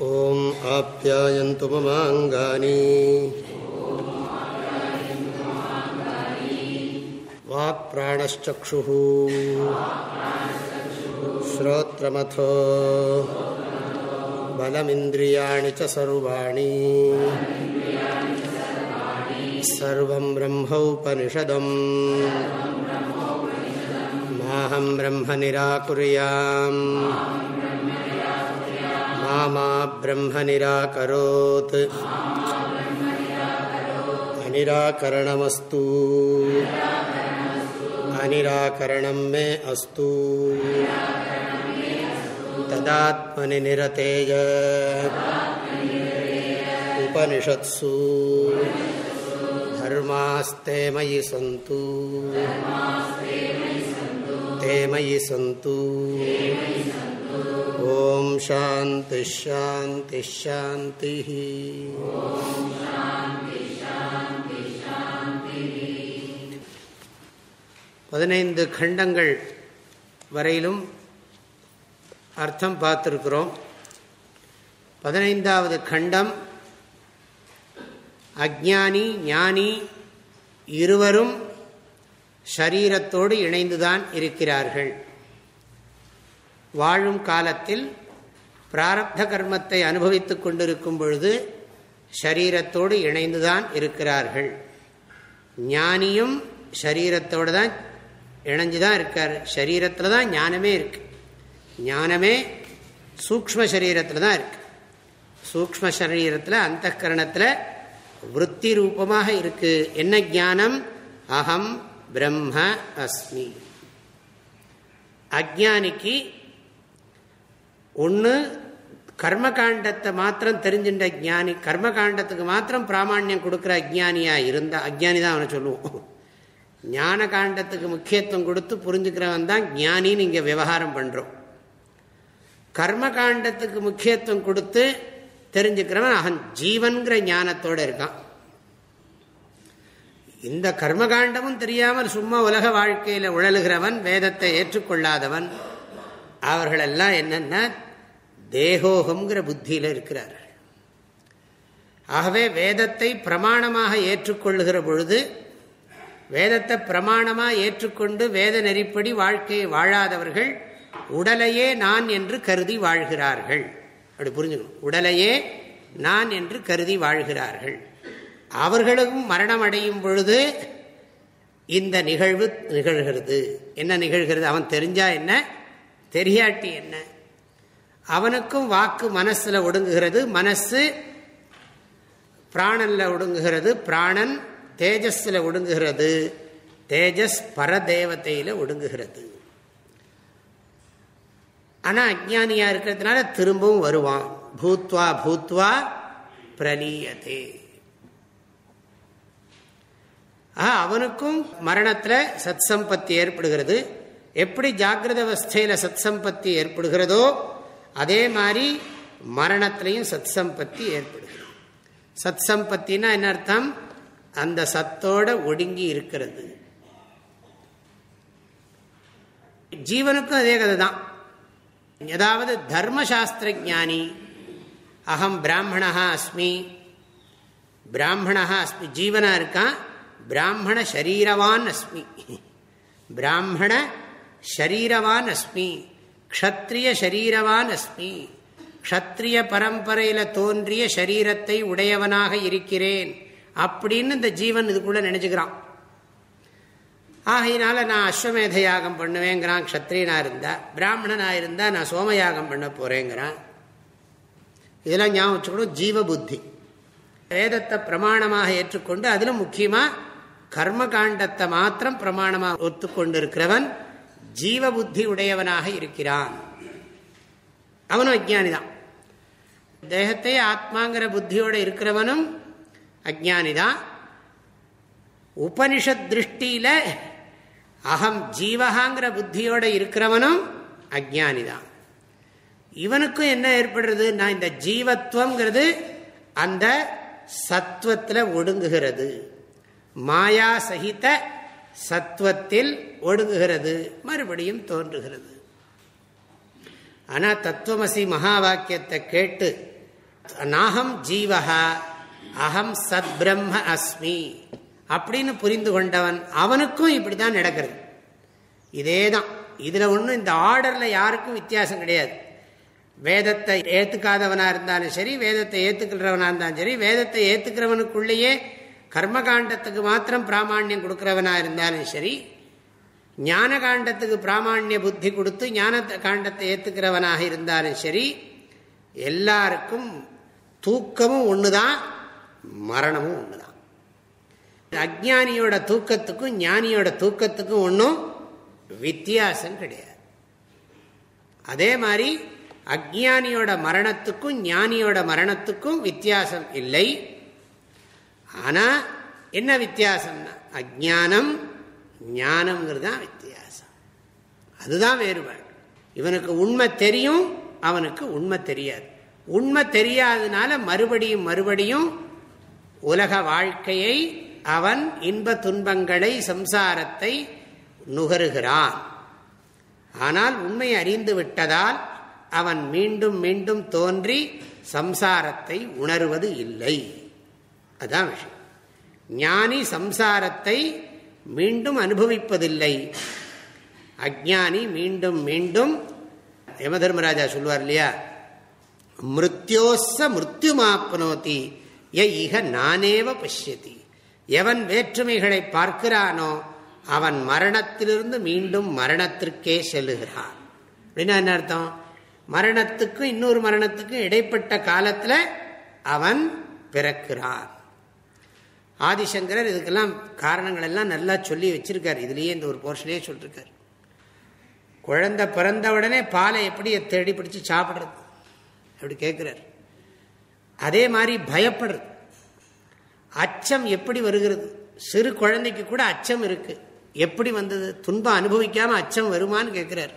ஓம் ஆப்யாயந்து மமாங்கானி walk பிராணச்சு ஸ்ரோத்ரமோ பலமிந்திரியாணி சர்வாணி सर्वं ब्रह्मोपनिषदम् माहं ब्रह्म निराकुर्याम् मा ब्रह्म निराकरोत् अनिराकरणमस्तु। अनिराकरणं मे अस्तु। तदात्मनि निरतेय। उपनिषत्सु। धर्मास्ते मयि सन्तु। ते शान्तिश्शान्तिश्शान्तिः பதினைந்து கண்டங்கள் வரையிலும் அர்த்தம் பார்த்துருக்கிறோம் பதினைந்தாவது கண்டம் அஜானி ஞானி இருவரும் ஷரீரத்தோடு இணைந்துதான் இருக்கிறார்கள் வாழும் காலத்தில் பிராரப்த கர்மத்தை அனுபவித்துக் கொண்டிருக்கும் பொழுது ஷரீரத்தோடு இணைந்துதான் இருக்கிறார்கள். ஞானியும் ஷரீரத்தோடு தான் இணைஞ்சுதான் இருக்கார். ஷரீரத்தில் தான் ஞானமே இருக்கு. ஞானமே சூக்ம சரீரத்தில் தான் இருக்கு. சூக்ம சரீரத்தில் அந்த கரணத்தில் விற்பி ரூபமாக இருக்கு. என்ன ஞானம்? அகம் பிரம்ம அஸ்மி. அஜானிக்கு ஒன்று கர்மகாண்டத்தை மாத்திரம் தெரிஞ்சுட்ட ஜானி கர்மகாண்டத்துக்கு மாத்திரம் பிராமணியம் கொடுக்குற அஜானியா இருந்தா அஜானி தான் அவனை சொல்லுவோம். ஞான காண்டத்துக்கு முக்கியத்துவம் கொடுத்து புரிஞ்சுக்கிறவன் தான் ஞானின்னு இங்கே விவகாரம் பண்ணுறோம் கர்ம காண்டத்துக்கு முக்கியத்துவம் கொடுத்து தெரிஞ்சுக்கிறவன் அவன் ஜீவன்கிற ஞானத்தோடு இருக்கான். இந்த கர்மகாண்டமும் தெரியாமல் சும்மா உலக வாழ்க்கையில் உழலுகிறவன் வேதத்தை ஏற்றுக்கொள்ளாதவன் அவர்களெல்லாம் என்னென்ன தேகோகம்ங்கிற புத்தியில் இருக்கிறார்கள் ஆகவே வேதத்தை பிரமாணமாக ஏற்றுக்கொள்ளுகிற பொழுது வேதத்தை பிரமாணமாக ஏற்றுக்கொண்டு வேத நெறிப்படி வாழ்க்கையை வாழாதவர்கள் உடலையே நான் என்று கருதி வாழ்கிறார்கள். அப்படி புரிஞ்சுக்கணும். உடலையே நான் என்று கருதி வாழ்கிறார்கள். அவர்களுக்கும் மரணம் அடையும் பொழுது இந்த நிகழ்வு நிகழ்கிறது. என்ன நிகழ்கிறது? அவன் தெரிஞ்சா என்ன? தெரியாட்டி என்ன? அவனுக்கும் வாக்கு மனசில் ஒடுங்குகிறது. மனசு பிராணனில் ஒடுங்குகிறது. பிராணன் தேஜஸில் ஒடுங்குகிறது. தேஜஸ் பரதேவத்தையில் ஒடுங்குகிறது. ஆனால் அஜானியாக இருக்கிறதுனால திரும்பவும் வருவான். பூத்வா பூத்வா பிரலீயதே அவனுக்கும் மரணத்தில் சத் சம்பத்தி ஏற்படுகிறது. எப்படி ஜாகிரத அவஸ்தையில் சத் சம்பத்தி ஏற்படுகிறதோ அதே மாதிரி மரணத்திலையும் சத் சம்பத்தி ஏற்படுகிறது. சத் சம்பத்தினா என்ன அர்த்தம்? அந்த சத்தோட ஒடுங்கி இருக்கிறது. ஜீவனுக்கும் அதே கதை தான். ஏதாவது தர்மசாஸ்திர ஜானி அகம் பிராமணா அஸ்மி பிராமணா அஸ்மி ஜீவனா இருக்கான் பிராமண ஷரீரவான் அஸ்மி. பிராமண ஷரீரவான் அஸ்மி. க்ஷத்ரிய ஷரீரவான் அஸ்மி. க்ஷத்ரிய பரம்பரையில் தோன்றிய ஷரீரத்தை உடையவனாக இருக்கிறேன் அப்படின்னு இந்த ஜீவன் இதுக்குள்ள நினைச்சுக்கிறான். ஆகையினால நான் அஸ்வமேத யாகம் பண்ணுவேங்கிறான் க்ஷத்ரியனாக இருந்தா. பிராமணனா இருந்தா நான் சோமயாகம் பண்ண போறேங்கிறான். இதெல்லாம் ஞாபகம் வச்சுக்கணும் ஜீவ புத்தி வேதத்தை பிரமாணமாக ஏற்றுக்கொண்டு அதிலும் முக்கியமாக கர்ம காண்டத்தை மாத்திரம் பிரமாணமாக ஒத்துக்கொண்டு இருக்கிறவன் ஜீவ புத்தி உடையவனாக இருக்கிறான். அவனும் அஜானி தான் தேகத்தை ஆத்மாங்கிற புத்தியோடு இருக்கிறவனும் அஜானி தான் உபனிஷத் திருஷ்டியில அகம் ஜீவகாங்கிற புத்தியோட இருக்கிறவனும் அஜானி தான் இவனுக்கும் என்ன ஏற்படுறது? நான் இந்த ஜீவத்துவங்கிறது அந்த சத்துவத்தில் ஒடுங்குகிறது. மாயா சகித சத்துவத்தில் ஒடுங்குகிறது. மறுபடியும் தோன்றுகிறது. ஆனால் தத்துவமசி மகா வாக்கியத்தை கேட்டு நாகம் ஜீவகா அகம் சத் பிரம்ம அஸ்மி அப்படின்னு புரிந்து கொண்டவன் அவனுக்கும் இப்படிதான் நடக்கிறது. இதே தான் இதுல ஒன்றும் இந்த ஆர்டர்ல யாருக்கும் வித்தியாசம் கிடையாது. வேதத்தை ஏத்துக்காதவனா இருந்தாலும் சரி வேதத்தை ஏத்துக்கிறவனா இருந்தாலும் சரி வேதத்தை ஏத்துக்கிறவனுக்குள்ளேயே கர்மகாண்டத்துக்கு மாத்திரம் பிராமணியம் கொடுக்கிறவனா இருந்தாலும் சரி ஞான காண்டத்துக்கு பிராமணிய புத்தி கொடுத்து ஞான காண்டத்தை ஏத்துக்கிறவனாக இருந்தாலும் சரி எல்லாருக்கும் தூக்கமும் ஒண்ணுதான் மரணமும் ஒண்ணுதான். அஜானியோட தூக்கத்துக்கும் ஞானியோட தூக்கத்துக்கும் ஒன்றும் வித்தியாசம் கிடையாது. அதே மாதிரி அஜானியோட மரணத்துக்கும் ஞானியோட மரணத்துக்கும் வித்தியாசம் இல்லை. ஆனா என்ன வித்தியாசம்னா அஜானம் ஞானம்ங்கிறது தான் வித்தியாசம். அதுதான் வேறுபாடு. இவனுக்கு உண்மை தெரியும் அவனுக்கு உண்மை தெரியாது. உண்மை தெரியாதனால மறுபடியும் மறுபடியும் உலக வாழ்க்கையை அவன் இன்ப துன்பங்களை சம்சாரத்தை நுகருகிறான். ஆனால் உண்மை அறிந்து விட்டதால் அவன் மீண்டும் மீண்டும் தோன்றி சம்சாரத்தை உணர்வது இல்லை. அதான் விஷயம். ஞானி சம்சாரத்தை மீண்டும் அனுபவிப்பதில்லை. அஜானி மீண்டும் மீண்டும் யம தர்மராஜா சொல்வார் இல்லையா? மிருத்யோச மிருத்யுமாப்னோதி ய இக நானேவ பசியதி எவன் வேற்றுமைகளை பார்க்கிறானோ அவன் மரணத்திலிருந்து மீண்டும் மரணத்திற்கே செல்லுகிறான். அப்படின்னா என்ன அர்த்தம்? மரணத்துக்கும் இன்னொரு மரணத்துக்கும் இடைப்பட்ட காலத்தில் அவன் பிறக்கிறான். ஆதிசங்கரர் இதுக்கெல்லாம் காரணங்கள் எல்லாம் நல்லா சொல்லி வச்சிருக்கார். இதுலேயே இந்த ஒரு போர்ஷனே சொல்லிருக்கார். குழந்தை பிறந்த உடனே பாலை எப்படி தேடி பிடிச்சி சாப்பிட்றது? அப்படி கேட்குறார் அதே மாதிரி பயப்படுறது. அச்சம் எப்படி வருகிறது? சிறு குழந்தைக்கு கூட அச்சம் இருக்கு. எப்படி வந்தது? துன்பம் அனுபவிக்காமல் அச்சம் வருமானு கேட்குறார்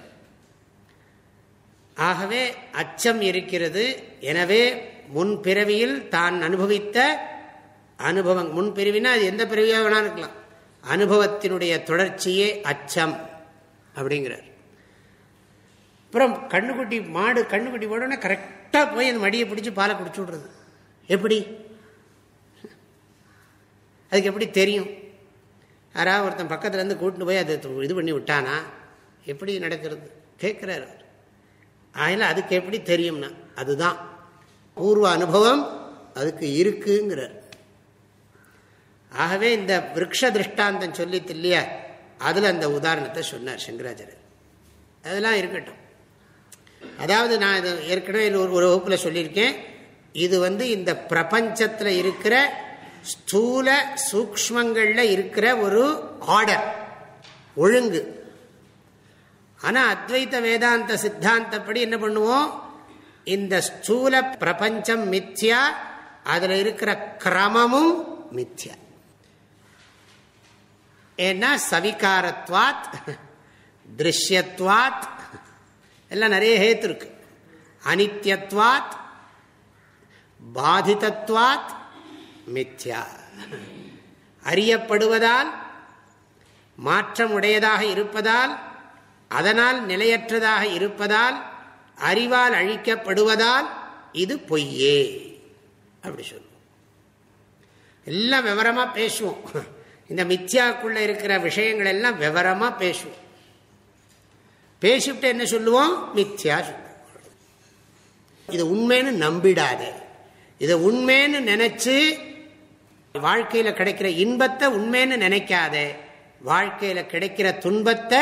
ஆகவே அச்சம் இருக்கிறது. எனவே முன் பிறவியில் தான் அனுபவித்த அனுபவம். முன் பிரிவினா அது எந்த பிரிவியாக வேணாலும் இருக்கலாம். அனுபவத்தினுடைய தொடர்ச்சியே அச்சம் அப்படிங்கிறார். அப்புறம் கண்ணுக்குட்டி மாடு கண்ணுக்குட்டி போடனே கரெக்டாக போய் அந்த மடியை பிடிச்சி பாலை குடிச்சு விடுறது. எப்படி? அதுக்கு எப்படி தெரியும்? யாராவது ஒருத்தன் பக்கத்தில் இருந்து போய் அதை இது பண்ணி விட்டானா? எப்படி நடக்கிறது? கேட்குறாரு அவர். அதில் அதுக்கு எப்படி தெரியும்னா அதுதான். பூர்வ அனுபவம் அதுக்கு இருக்குங்கிறார். ஆகவே இந்த விரக்ஷ திருஷ்டாந்தம் சொல்லித்து இல்லையா? அதில் அந்த உதாரணத்தை சொன்னார் சங்கராச்சாரியர். அதெல்லாம் இருக்கட்டும். அதாவது நான் இது ஏற்கனவே ஒரு ஒரு வகுப்பில் சொல்லியிருக்கேன். இது வந்து இந்த பிரபஞ்சத்தில் இருக்கிற ஸ்தூல சூக்மங்களில் இருக்கிற ஒரு ஆர்டர் ஒழுங்கு. ஆனால் அத்வைத வேதாந்த சித்தாந்தப்படி என்ன பண்ணுவோம்? இந்த ஸ்தூல பிரபஞ்சம் மித்யா அதில் இருக்கிற கிரமமும் மித்யா. ஏன்னா சவிகாரத்வாத் திருஷ்யத்வாத் எல்லாம் நிறைய ஹேத்து இருக்கு. அனித்யத்வாத் பாதிதத்வாத் மித்யா. அறியப்படுவதால் மாற்றம் உடையதாக இருப்பதால் அதனால் நிலையற்றதாக இருப்பதால் அறிவால் அழிக்கப்படுவதால் இது பொய்யே. அப்படி சொல்லுவோம். எல்லாம் விவரமா பேசுவோம். இந்த மித்யாக்குள்ள இருக்கிற விஷயங்கள் எல்லாம் விவரமா பேசுவோம். பேசிவிட்டு என்ன சொல்லுவோம்? மித்யா சொல்லுவோம். இது உண்மைன்னு நம்பிடாதே. இதை உண்மைன்னு நினைச்சு வாழ்க்கையில கிடைக்கிற இன்பத்தை உண்மைன்னு நினைக்காத. வாழ்க்கையில கிடைக்கிற துன்பத்தை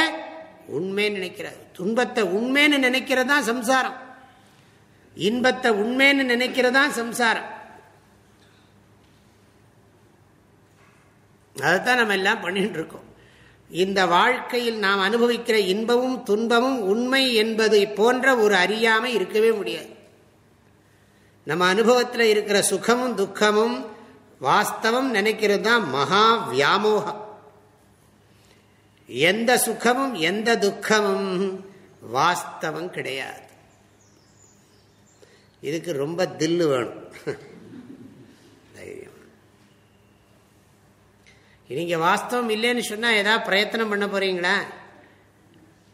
உண்மைன்னு நினைக்கிற துன்பத்தை உண்மைன்னு நினைக்கிறதா சம்சாரம். இன்பத்தை உண்மைன்னு நினைக்கிறதா சம்சாரம். அதைத்தான் நம்ம எல்லாம் பண்ணிட்டு இருக்கோம். இந்த வாழ்க்கையில் நாம் அனுபவிக்கிற இன்பமும் துன்பமும் உண்மை என்பது போன்ற ஒரு அறியாமை இருக்கவே முடியாது. நம்ம அனுபவத்தில் இருக்கிற சுகமும் துக்கமும் வாஸ்தவம் நினைக்கிறது தான் மகா வியாமோகம். எந்த சுகமும் எந்த துக்கமும் வாஸ்தவம் கிடையாது. இதுக்கு ரொம்ப தில்லு வேணும். நீங்கள் வாஸ்தவம் இல்லைன்னு சொன்னால் ஏதாவது பிரயத்தனம் பண்ண போகிறீங்களா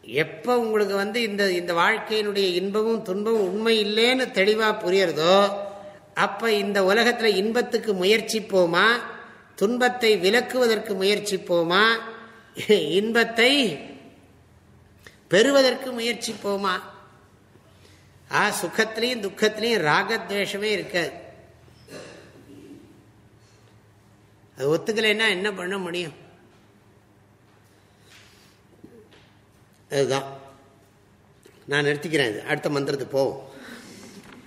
எப்போ உங்களுக்கு வந்து இந்த இந்த வாழ்க்கையினுடைய இன்பமும் துன்பமும் உண்மை இல்லைன்னு தெளிவாக புரியறதோ அப்போ இந்த உலகத்தில் இன்பத்துக்கு முயற்சிப்போமா? துன்பத்தை விலக்குவதற்கு முயற்சிப்போமா? இன்பத்தை பெறுவதற்கு முயற்சிப்போமா? ஆ சுகத்திலையும் துக்கத்திலையும் ராகத்வேஷமே இருக்காது. அது ஒத்துக்கலைன்னா என்ன பண்ண முடியும்? அதுதான். நான் நிறுத்திக்கிறேன் இது. அடுத்த மந்திரத்துக்கு போவோம்.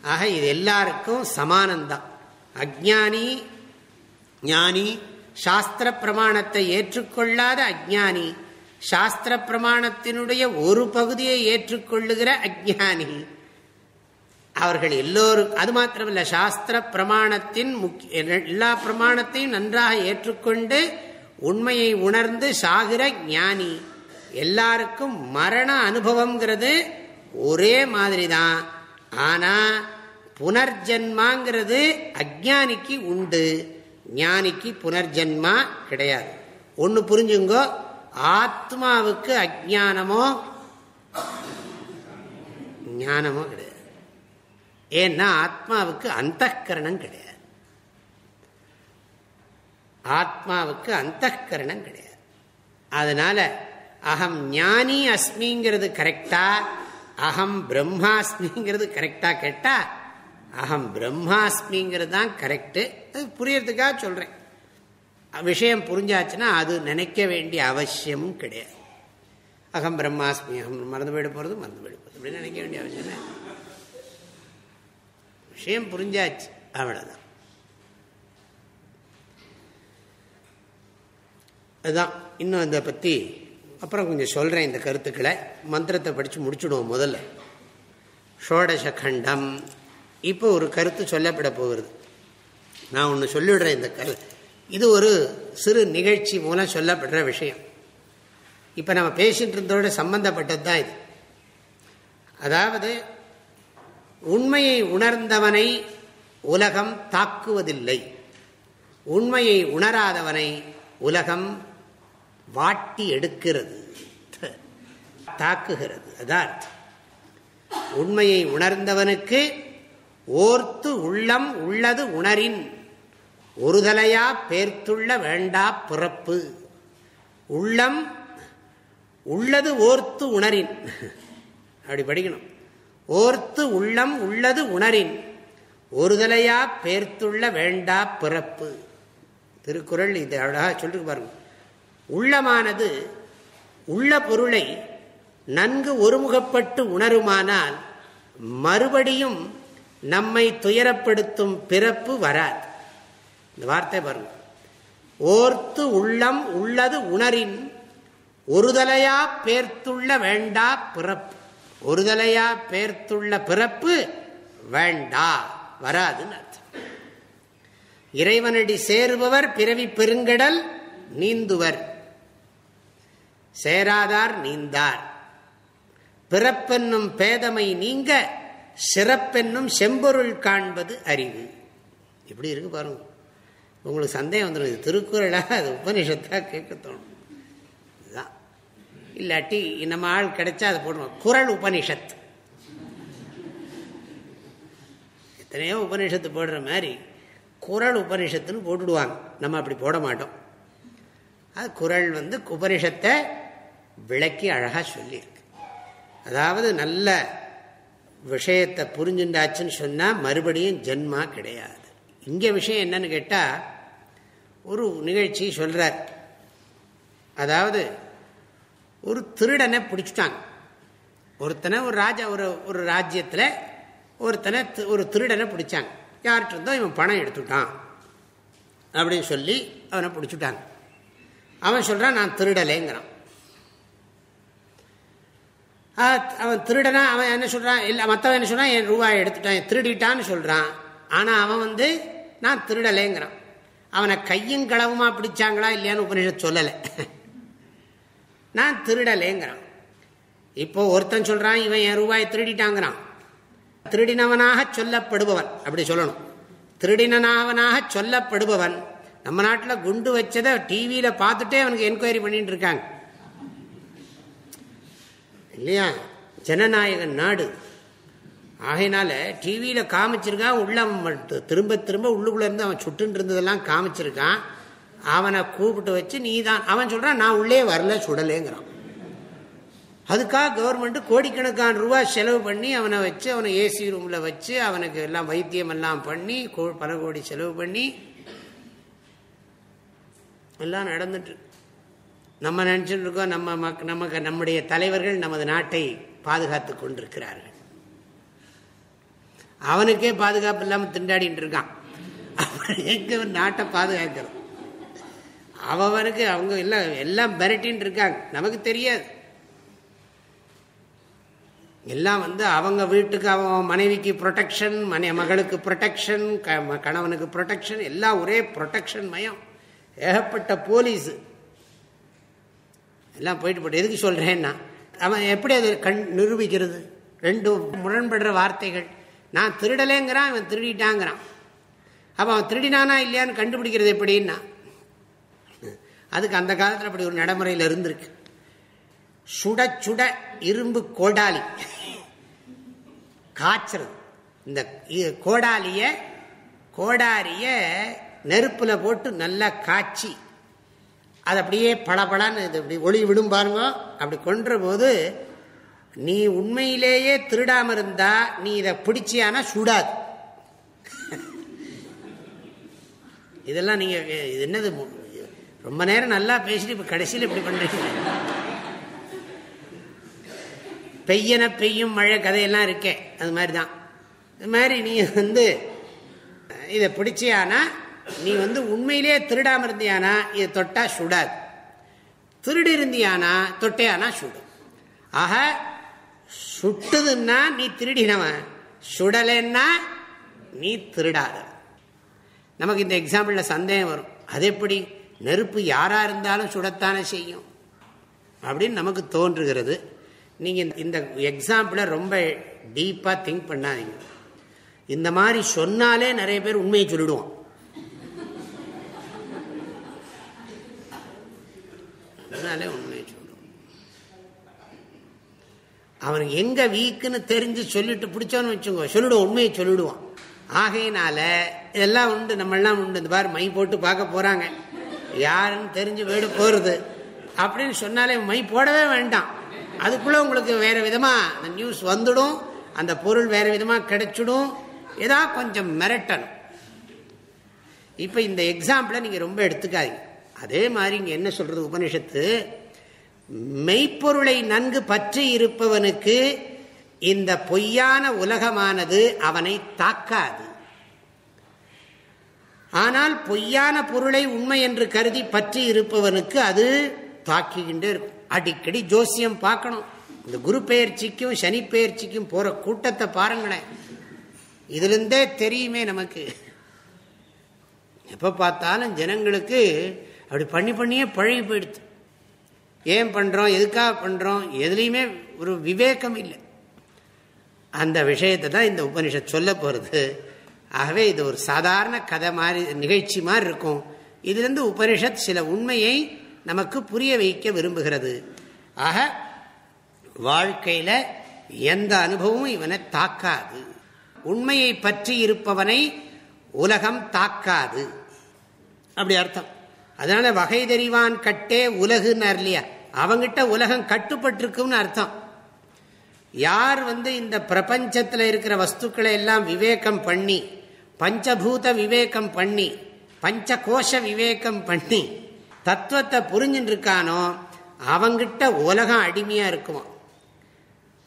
ஆக இது எல்லாருக்கும் சமானந்தான் அஜானி ஞானி சாஸ்திர பிரமாணத்தை ஏற்றுக்கொள்ளாத அஜானி சாஸ்திர பிரமாணத்தினுடைய ஒரு பகுதியை ஏற்றுக்கொள்ளுகிற அஜானி அவர்கள் எல்லோரும் அது மாத்திரமல்ல சாஸ்திர பிரமாணத்தின் முக்கிய எல்லா பிரமாணத்தையும் நன்றாக ஏற்றுக்கொண்டு உண்மையை உணர்ந்து சாகிற ஞானி. எல்லாருக்கும் மரண அனுபவம்ங்கிறது ஒரே மாதிரி தான் ஆனா புனர்ஜென்மாங்கிறது அஜானிக்கு உண்டு. ஞானிக்கு புனர்ஜென்மா கிடையாது. ஒன்று புரிஞ்சுங்கோ ஆத்மாவுக்கு அஜானமோ ஞானமோ கிடையாது. ஏன்னா ஆத்மாவுக்கு அந்த கரணம் கிடையாது. ஆத்மாவுக்கு அந்த கரணம் கிடையாது. அதனால அகம் ஞானி அஸ்மிங்கிறது கரெக்டா அகம் பிரம்மாஸ்மிங்கிறது கரெக்டா கேட்டா அகம் பிரம்மாஸ்மிங்கிறது தான் கரெக்டு. அது புரியறதுக்காக சொல்றேன். விஷயம் புரிஞ்சாச்சுன்னா அது நினைக்க வேண்டிய அவசியமும் கிடையாது. அகம் பிரம்மாஸ்மி அகம் மறந்து போயிட போகிறது மறந்து போயிட போகிறது அப்படின்னு நினைக்க வேண்டிய அவசியம் விஷயம் புரிஞ்சாச்சு. அவ்வளோதான் அதுதான் இன்னும் இதை பற்றி அப்புறம் கொஞ்சம் சொல்கிறேன் இந்த கருத்துக்களை. மந்திரத்தை படித்து முடிச்சுடுவோம் முதல்ல. ஷோடச கண்டம் இப்போ ஒரு கருத்து சொல்லப்பட போகிறது. நான் ஒன்று சொல்லிவிடுறேன் இந்த கரு. இது ஒரு சிறு நிகழ்ச்சி மூலம் சொல்லப்படுற விஷயம். இப்போ நம்ம பேசிட்டு இருந்ததோட சம்மந்தப்பட்டது தான் இது. அதாவது உண்மையை உணர்ந்தவனை உலகம் தாக்குவதில்லை. உண்மையை உணராதவனை உலகம் வாட்டி எடுக்கிறது. தாக்குகிறது. அதான் உண்மையை உணர்ந்தவனுக்கு ஓர்த்து உள்ளம் உள்ளது உணரின். ஒருதலையா பேர்த்துள்ள வேண்டா பிறப்பு. உள்ளம் உள்ளது ஓர்த்து உணரின். அப்படி படிக்கணும். ஓர்த்து உள்ளம் உள்ளது உணரின். ஒருதலையா பேர்த்துள்ள வேண்டா பிறப்பு. திருக்குறள் இது அழகாக சொல்லிட்டு பாருங்க. உள்ளமானது உள்ள பொருளை நன்கு ஒருமுகப்பட்டு உணருமானால் மறுபடியும் நம்மை துயரப்படுத்தும் பிறப்பு வராது. இந்த வார்த்தை பாருங்க. ஓர்த்து உள்ளம் உள்ளது உணரின் ஒருதலையா பேர்த்துள்ள வேண்டா பிறப்பு. ஒருதலையா பேர்த்துள்ள பிறப்பு வேண்டா வராதுன்னு அர்த்தம். இறைவனடி சேருபவர் பிறவி பெருங்கடல் நீந்துவர். சேராதார் நீந்தார். பிறப்பென்னும் பேதமை நீங்க சிறப்பென்னும் செம்பொருள் காண்பது அறிவு. இப்படி இருக்கு பாருங்க. உங்களுக்கு சந்தேகம் வந்துடும் இது திருக்குறளா? அது உபனிஷத்தா? கேட்க தோணும். இல்லாட்டி நம்ம ஆள் கிடைச்சா அதை போடுவோம். குரல் உபனிஷத். எத்தனையோ உபனிஷத்து போடுற மாதிரி குரல் உபனிஷத்துன்னு போட்டுடுவாங்க. நம்ம அப்படி போட மாட்டோம். அது குரல் வந்து உபனிஷத்தை விளக்கி அழகாக சொல்லியிருக்கு. அதாவது நல்ல விஷயத்தை புரிஞ்சுண்டாச்சுன்னு சொன்னால் மறுபடியும் ஜென்மா கிடையாது. இங்கே விஷயம் என்னன்னு கேட்டால் ஒரு நிகழ்ச்சி சொல்கிறார் அதாவது ஒரு திருடனை பிடிச்சிட்டாங்க. ஒருத்தனை ஒரு ராஜா ஒரு ஒரு ராஜ்யத்தில் ஒருத்தனை ஒரு திருடனை பிடிச்சாங்க. யார்கிட்ட இருந்தோ இவன் பணம் எடுத்துட்டான். அப்படின்னு சொல்லி அவனை பிடிச்சிட்டாங்க. அவன் சொல்கிறான் நான் திருடலைங்கிறான். அவன் திருடனா அவன் என்ன சொல்கிறான் இல்லை மற்றவன் என்ன சொல்கிறான் என் ரூபாய் எடுத்துட்டான் திருடிட்டான்னு சொல்கிறான் ஆனால் அவன் வந்து நான் திருடலைங்கிறான். அவனை கையும் களவுமா பிடிச்சாங்களா இல்லையான்னு உபநிஷம் சொல்லலை. நான் திருடலேங்கிறான். இப்போ ஒருத்தன் சொல்கிறான் இவன் என் ரூபாய் திருடிட்டாங்கிறான். திருடினவனாக சொல்லப்படுபவன் அப்படி சொல்லணும். திருடினனாவனாக சொல்லப்படுபவன் நம்ம நாட்டில் குண்டு வச்சதை டிவியில் பார்த்துட்டே அவனுக்கு என்கொயரி பண்ணிட்டு இருக்காங்க. இல்லையா? ஜனநாயக நாடு. ஆகையினால டிவியில் காமிச்சிருக்கான் உள்ள திரும்ப திரும்ப உள்ளுக்குள்ள இருந்து அவன் சுட்டுன்னு இருந்ததெல்லாம் காமிச்சிருக்கான். அவனை கூப்பிட்டு வச்சு நீ தான் அவன் சொல்றான் நான் உள்ளே வரல சுடலேங்கிறான். அதுக்காக கவர்மெண்ட் கோடிக்கணக்கான ரூபா செலவு பண்ணி அவனை வச்சு அவனை ஏசி ரூம்ல வச்சு அவனுக்கு எல்லாம் வைத்தியம் எல்லாம் பண்ணி பல கோடி செலவு பண்ணி எல்லாம் நடந்துட்டு நம்ம நினைச்சுட்டு இருக்கோம் நம்ம மக் நமக்கு நம்முடைய தலைவர்கள் நமது நாட்டை பாதுகாத்து கொண்டிருக்கிறார்கள். அவனுக்கே பாதுகாப்பு இல்லாமல் திண்டாடிட்டு இருக்கான். எங்க நாட்டை பாதுகாக்கிறோம் அவனுக்கு அவங்க எல்லாம் எல்லாம் மிரட்டின்னு இருக்காங்க. நமக்கு தெரியாது. எல்லாம் வந்து அவங்க வீட்டுக்கு அவன் மனைவிக்கு ப்ரொடெக்ஷன் மனை மகளுக்கு ப்ரொடெக்ஷன் கணவனுக்கு ப்ரொடெக்ஷன் எல்லாம் ஒரே ப்ரொடெக்ஷன் மயம். ஏகப்பட்ட போலீஸ் எல்லாம் போயிட்டு போட்டு எதுக்கு சொல்கிறேன்னா அவன் எப்படி அது கண் நிரூபிக்கிறது? ரெண்டு முரண்படுற வார்த்தைகள். நான் திருடலேங்கிறான் அவன் திருடிட்டாங்கிறான். அப்போ அவன் திருடினானா இல்லையான்னு கண்டுபிடிக்கிறது எப்படின்னா அதுக்கு அந்த காலத்தில் அப்படி ஒரு நடைமுறையில் இருந்திருக்கு. சுட சுட இரும்பு கோடாலி. காய்ச்சறது. இந்த கோடாலிய கோடாரிய நெருப்பில் போட்டு நல்லா காய்ச்சி அது அப்படியே பளபளன்னு இது அப்படி ஒளி விடும் பாருங்க. அப்படி கொன்ற போது நீ உண்மையிலேயே திருடாம இருந்தா நீ இதை பிடிச்சியானா சுடாது. இதெல்லாம் நீங்க என்னது ரொம்ப நேரம் நல்லா பேசிட்டு இப்ப கடைசியில் இப்படி பண்றீங்க. பெய்யன பெய்யும் மழை கதையெல்லாம் இருக்கே. அது மாதிரி தான் இது மாதிரி நீ வந்து இதை பிடிச்சியானா நீ வந்து உண்மையிலேயே திருடாம இருந்தியானா இதை தொட்டா சுடாது. திருடி இருந்தியானா தொட்டையானா சுடும் ஆக சுட்டுதுன்னா நீ திருடினவன். சுடலைன்னா நீ திருடாத நமக்கு இந்த எக்ஸாம்பிளில் சந்தேகம் வரும். அது எப்படி? நெருப்பு யாராக இருந்தாலும் சுடத்தானே செய்யும். அப்படின்னு நமக்கு தோன்றுகிறது. நீங்கள் இந்த எக்ஸாம்பிளை ரொம்ப டீப்பாக திங்க் பண்ணாதீங்க. இந்த மாதிரி சொன்னாலே நிறைய பேர் உண்மையை சொல்லிடுவோம் அதனாலே உண்மையை சொல்லுவோம் அவனுக்கு எங்கே வீக்குன்னு தெரிஞ்சு சொல்லிட்டு பிடிச்சோன்னு வச்சுக்கோ சொல்லிடுவோம் உண்மையை சொல்லிடுவான். ஆகையினால இதெல்லாம் உண்டு நம்மெல்லாம் உண்டு. இந்த மாதிரி மை போட்டு பார்க்க போகிறாங்க யாருன்னு தெரிஞ்சு வீடு போறது அப்படின்னு சொன்னாலே மை போடவே வேண்டாம். அதுக்குள்ள உங்களுக்கு வேற விதமா அந்த நியூஸ் வந்துடும் அந்த பொருள் வேற விதமா கிடைச்சிடும். ஏதா கொஞ்சம் மிரட்டணும். இப்ப இந்த எக்ஸாம்பிளை நீங்க ரொம்ப எடுத்துக்காதீங்க. அதே மாதிரி இங்க என்ன சொல்றது உபனிஷத்து மெய்ப்பொருளை நன்கு பற்றி இருப்பவனுக்கு இந்த பொய்யான உலகமானது அவனை தாக்காது. ஆனால் பொய்யான பொருளை உண்மை என்று கருதி பற்றி இருப்பவனுக்கு அது தாக்கிக்கிட்டே இருக்கும். அடிக்கடி ஜோசியம் பார்க்கணும். இந்த குரு பெயர்ச்சிக்கும் சனி பெயர்ச்சிக்கும் போற கூட்டத்தை பாருங்களேன் இதுலேருந்தே தெரியுமே நமக்கு. எப்ப பார்த்தாலும் ஜனங்களுக்கு அப்படி பண்ணி பண்ணியே பழகி போயிடுது. ஏன் பண்றோம்? எதுக்காக பண்றோம்? எதுலையுமே ஒரு விவேகம் இல்லை. அந்த விஷயத்தை தான் இந்த உபனிஷத் சொல்ல போறது. ஆகவே இது ஒரு சாதாரண கதை மாதிரி நிகழ்ச்சி மாதிரி இருக்கும். இதுலேருந்து உபனிஷத் சில உண்மையை நமக்கு புரிய வைக்க விரும்புகிறது. ஆக வாழ்க்கையில் எந்த அனுபவமும் இவனை தாக்காது. உண்மையை பற்றி இருப்பவனை உலகம் தாக்காது. அப்படி அர்த்தம். அதனால வகை தெரிவான் கட்டே உலகுன்னு இல்லையா? அவங்கிட்ட உலகம் கட்டுப்பட்டிருக்கும்னு அர்த்தம். யார் வந்து இந்த பிரபஞ்சத்தில் இருக்கிற வஸ்துக்களை எல்லாம் விவேகம் பண்ணி பஞ்சபூத விவேகம் பண்ணி பஞ்ச கோஷ விவேகம் பண்ணி தத்துவத்தை புரிஞ்சுட்டு இருக்கானோ அவங்கிட்ட உலகம் அடிமையா இருக்குமா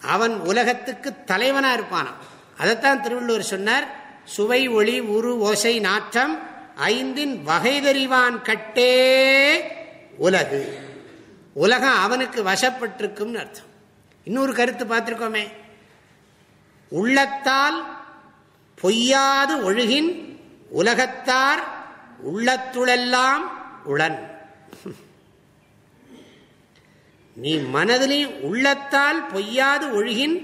அவன் உலகத்துக்கு தலைவனா இருப்பானான் அதைத்தான் திருவள்ளுவர் சொன்னார் சுவை ஒளி உரு ஓசை நாற்றம் ஐந்தின் வகை தெரிவான் கட்டே உலகு. உலகம் அவனுக்கு வசப்பட்டிருக்கும் அர்த்தம். இன்னொரு கருத்து பார்த்திருக்கோமே. உள்ளத்தால் பொய்யாது ஒழுகின் உலகத்தார் உள்ளத்துளெல்லாம் உளன். நீ மனதிலையும் உள்ளத்தால் பொய்யாது ஒழுகின்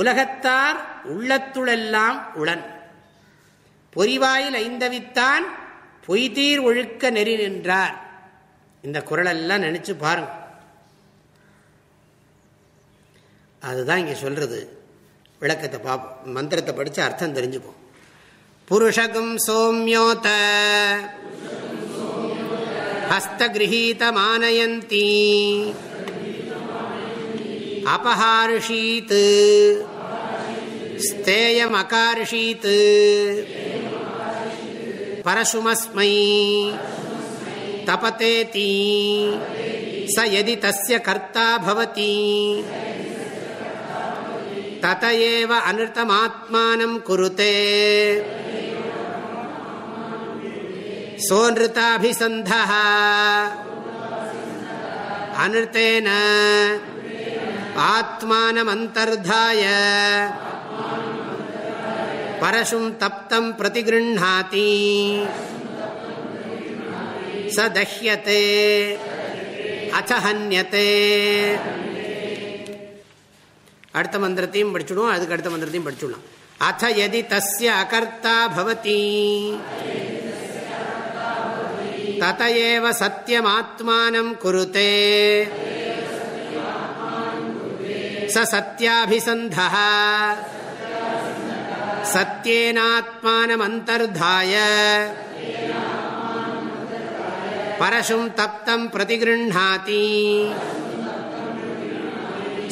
உலகத்தார் உள்ளத்துளெல்லாம் உளன். பொறிவாயில் ஐந்தவித்தான் பொய்தீர் ஒழுக்க நெறி நின்றார். இந்த குரலெல்லாம் நினைச்சு பாருங்க. அதுதான் இங்க சொல்றது. விளக்கத்தை பார்ப்போம் மந்திரத்தை படித்து அர்த்தம் தெரிஞ்சுப்போம். புருஷகும் சோமியோத ஹஸ்தகிரகீதமானயந்தி அபஹாருஷீத் ஸ்தேயமகாருஷீத் பரசுமஸ்மை தபதேதி ச எதி தஸ்ய கர்த்தா பவதி தத ஏவ அனிருத்தமாத்மானம் குருத்தே सोनृताभिसन्धः अनृतेन आत्मानमन्तर्धाय परशुं तप्तं प्रतिगृह्णाति स दह्यते अथ हन्यते அடுத்த மந்திரத்தையும் படிச்சுடுவோம் அதுக்கு அடுத்த மந்திரத்தையும் படிச்சுடலாம் அத்த எதி தஸ்ய அகர்த்தா பவதி तत एव सत्यमात्मानं कुरुते स सत्याभिसन्धः सत्येनात्मानमन्तर्धाय परशुं तप्तं प्रतिगृह्णाति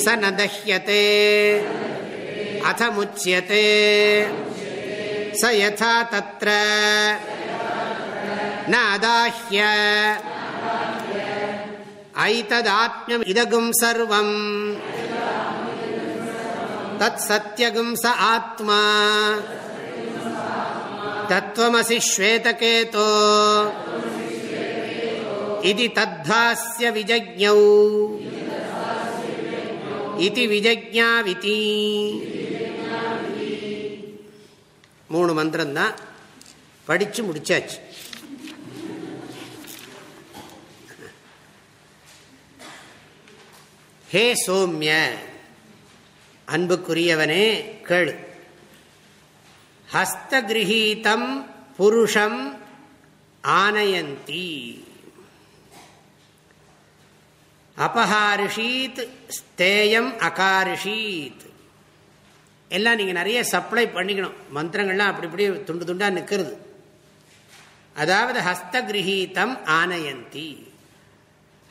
स न दह्यते अथ मुच्यते स यथा तत्र நாதாஹ்ய ஐததாத்மியம் இதகும் சர்வம் தத் சத்யகும் ச ஆத்மா தத்துவமசி ஸ்வேதகேதோ இது தத்தாஸ்ய விஜஜௌ இது விஜஜாவிதி மூணு மந்திரம்தான் படித்து முடிச்சாச்சு ஹே சோம்ய அன்புக்குரியவனே கேளு. ஹஸ்தகிரகீதம் புருஷம் ஆனயந்தி. அபஹாரிஷீத் ஸ்தேயம் அகாரிஷீத். எல்லாம் நீங்கள் நிறைய சப்ளை பண்ணிக்கணும். மந்திரங்கள்லாம் அப்படி இப்படி துண்டு துண்டாக நிற்கிறது அதாவது ஹஸ்தகிரகீதம் ஆனயந்தி.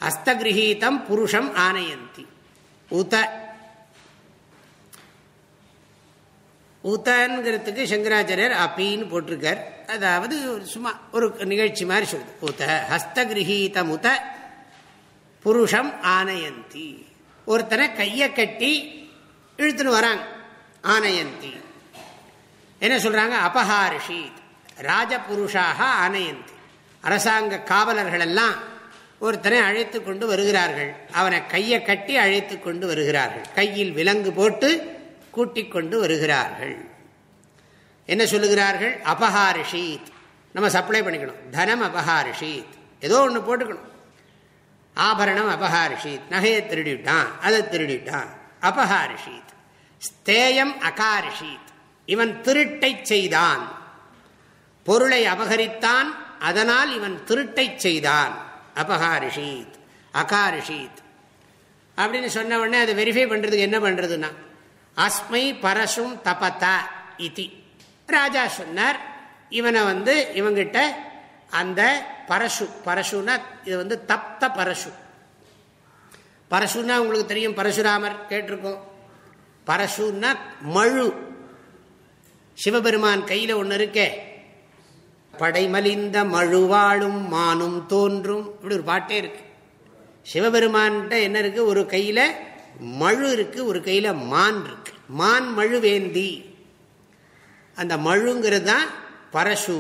ஹஸ்தகிரகீதம் புருஷம் ஆனயந்தி. உத உதங்கிறதுக்கு சங்கராச்சாரியர் அப்பின்னு போட்டிருக்கார். அதாவது சும்மா ஒரு நிகழ்ச்சி மாதிரி சொல்லுது உத ஹஸ்தகிரகீதம் உத புருஷம் ஆனயந்தி. ஒருத்தனை கையை கட்டி இழுத்துன்னு வராங்க. ஆனயந்தி. என்ன சொல்றாங்க? அபஹாரிஷி ராஜபுருஷாக ஆனயந்தி. அரசாங்க காவலர்கள் எல்லாம் ஒருத்தனை அழைத்து கொண்டு வருகிறார்கள். அவனை கையை கட்டி அழைத்து கொண்டு வருகிறார்கள். கையில் விலங்கு போட்டு கூட்டிக் கொண்டு வருகிறார்கள். என்ன சொல்லுகிறார்கள்? அபஹாரிஷீத். நம்ம சப்ளை பண்ணிக்கணும். தனம் அபஹாரிஷீத். ஏதோ ஒன்று போட்டுக்கணும். ஆபரணம் அபஹாரிஷீத். நகையை திருடிவிட்டான் அதை திருடிவிட்டான் அபஹாரிஷீத். ஸ்தேயம் அகாரிஷீத். இவன் திருட்டை செய்தான். பொருளை அபகரித்தான் அதனால் இவன் திருட்டை செய்தான். அபஹாரிஷீத் அகாரிஷீத். அப்படின்னு சொன்ன உடனே அதை வெரிஃபை பண்ணுறதுக்கு என்ன பண்ணுறதுன்னா அஸ்மை பரசும் தபத்தா இதி. ராஜா சொன்னார் இவனை வந்து இவங்கிட்ட அந்த பரசு பரசுனா இது வந்து தப்த பரசு. பரசுன்னா உங்களுக்கு தெரியும் பரசுராமர் கேட்டிருக்கோம். பரசுன்னா மழு. சிவபெருமான் கையில் ஒன்று இருக்கே படைமலிந்த மழுவாளும் மானும் தோன்றும். இப்படி ஒரு பாட்டே இருக்கு. சிவபெருமான்கிட்ட என்ன இருக்கு? ஒரு கையில் மழு இருக்கு ஒரு கையில் மான் இருக்கு. மான் மழுவேந்தி. அந்த மழுங்கிறது தான் பரசு.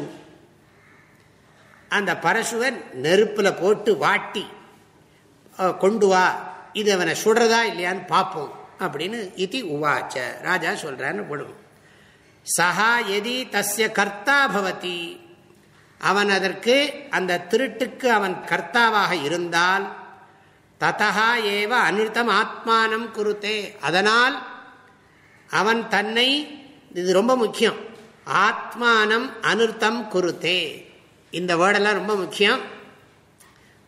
அந்த பரசுவை நெருப்பில் போட்டு வாட்டி கொண்டு வா. இது அவனை சுடுறதா இல்லையான்னு பார்ப்போம் அப்படின்னு இத்தி உவாச்ச. ராஜா சொல்றான்னு போடுவோம். சஹா எதி தஸ்ய கர்த்தா பவதி. அவன் அதற்கு அந்த திருட்டுக்கு அவன் கர்த்தாவாக இருந்தால் ததா ஏவ அனிருத்தம் ஆத்மானம் குருத்தே. அதனால் அவன் தன்னை இது ரொம்ப முக்கியம் ஆத்மானம் அனிருத்தம் குருத்தே. இந்த வேர்டெல்லாம் ரொம்ப முக்கியம்.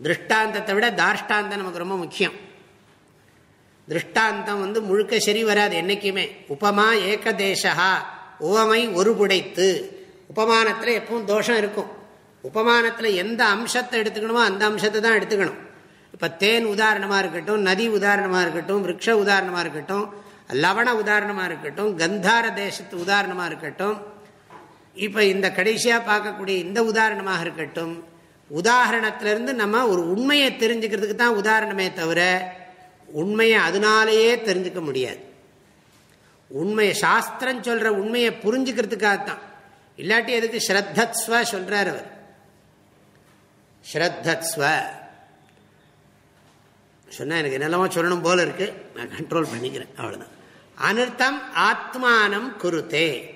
திருஷ்டாந்தத்தை விட தாஷ்டாந்தம் நமக்கு ரொம்ப முக்கியம். திருஷ்டாந்தம் வந்து முழுக்க சரி வராது என்றைக்குமே உபமா ஏகதேசா உவமை ஒருபுடைத்து உபமானத்தில் எப்பவும் தோஷம் இருக்கும். உபமானத்தில் எந்த அம்சத்தை எடுத்துக்கணுமோ அந்த அம்சத்தை தான் எடுத்துக்கணும். இப்போ தேன் உதாரணமாக இருக்கட்டும் நதி உதாரணமாக இருக்கட்டும் விரக்ஷ உதாரணமாக இருக்கட்டும் லவண உதாரணமாக இருக்கட்டும் கந்தார தேசத்து உதாரணமாக இருக்கட்டும் இப்போ இந்த கடைசியாக பார்க்கக்கூடிய இந்த உதாரணமாக இருக்கட்டும் உதாரணத்திலிருந்து நம்ம ஒரு உண்மையை தெரிஞ்சுக்கிறதுக்கு தான் உதாரணமே தவிர உண்மையை அதனாலேயே தெரிஞ்சுக்க முடியாது. உண்மையை சாஸ்திரம் சொல்கிற உண்மையை புரிஞ்சுக்கிறதுக்காகத்தான். இல்லாட்டி எதுக்கு? ஸ்ரத்தத்ஸ்வ சொல்கிறார் அவர். ஸ்ரத்தத்ஸ்வ சொன்னா எனக்கு என்னெல்லாமோ சொல்லணும் போல இருக்கு. நான் கண்ட்ரோல் பண்ணிக்கிறேன். அவ்வளவுதான். அனிர்த்தம் ஆத்மானம் குருத்தே.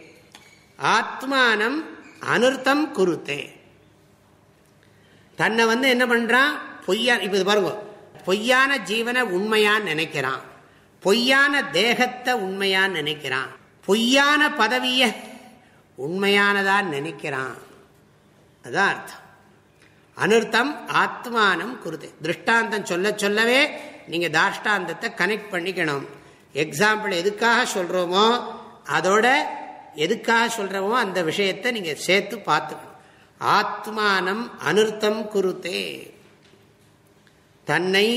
ஆத்மானம் அனர்த்தம் குருத்தே. தன்னை வந்து என்ன பண்றான்? பொய்யா இப்ப இது பாருங்க. பொய்யான ஜீவனை உண்மையான்னு நினைக்கிறான். பொய்யான தேகத்தை உண்மையான்னு நினைக்கிறான். பொய்யான பதவிய உண்மையானதான் நினைக்கிறான். அதான் அர்த்தம். அனர்த்தம் ஆத்மானம் குருது. திருஷ்டாந்தம் சொல்ல சொல்லவே நீங்கள் தாஷ்டாந்தத்தை கனெக்ட் பண்ணிக்கணும். எக்ஸாம்பிள் எதுக்காக சொல்கிறோமோ அதோட எதுக்காக சொல்கிறோமோ அந்த விஷயத்தை நீங்கள் சேர்த்து பார்த்துக்கணும். ஆத்மானம் அனர்த்தம் குருத்தே தன்னை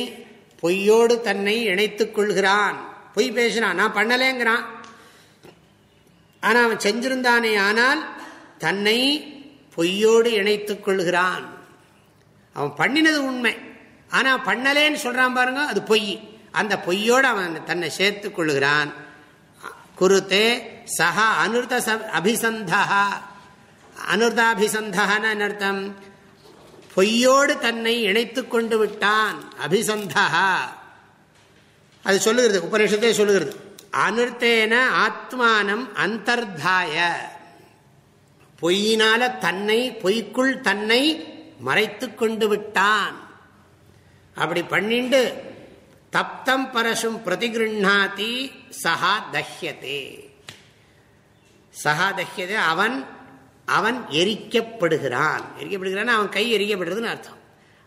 பொய்யோடு தன்னை இணைத்துக் கொள்கிறான். பொய் பேசுகிறான் நான் பண்ணலேங்கிறான். ஆனால் அவன் செஞ்சிருந்தானே ஆனால் தன்னை பொய்யோடு இணைத்துக் கொள்கிறான். அவன் பண்ணினது உண்மை. ஆனா பண்ணலேன்னு சொல்றான் பாருங்க அது பொய். அந்த பொய்யோடு அவன் தன்னை சேர்த்துக் கொள்கிறான் குருத்தே சஹா அனுர்த அபிசந்தா அனுர்தாபிசந்தான்னு அர்த்தம்? பொய்யோடு தன்னை இணைத்து கொண்டு விட்டான். அபிசந்தா அது சொல்லுகிறது உபநிஷத்தே சொல்லுகிறது. அனுர்த்தேன ஆத்மானம் அந்தர்தாய. பொய்யினால தன்னை பொய்க்குள் தன்னை மறைத்து கொண்டு விட்டான். அப்படி பண்ணிண்டு தப்தம் பரசும் பிரதிகிருண்ணாதி சஹா தஹ்யதே. சஹா தஹ்யதே அவன் அவன் எரிக்கப்படுகிறான். எரிக்கப்படுகிறான் அவன் கை எரிக்கப்படுறதுன்னு அர்த்தம்.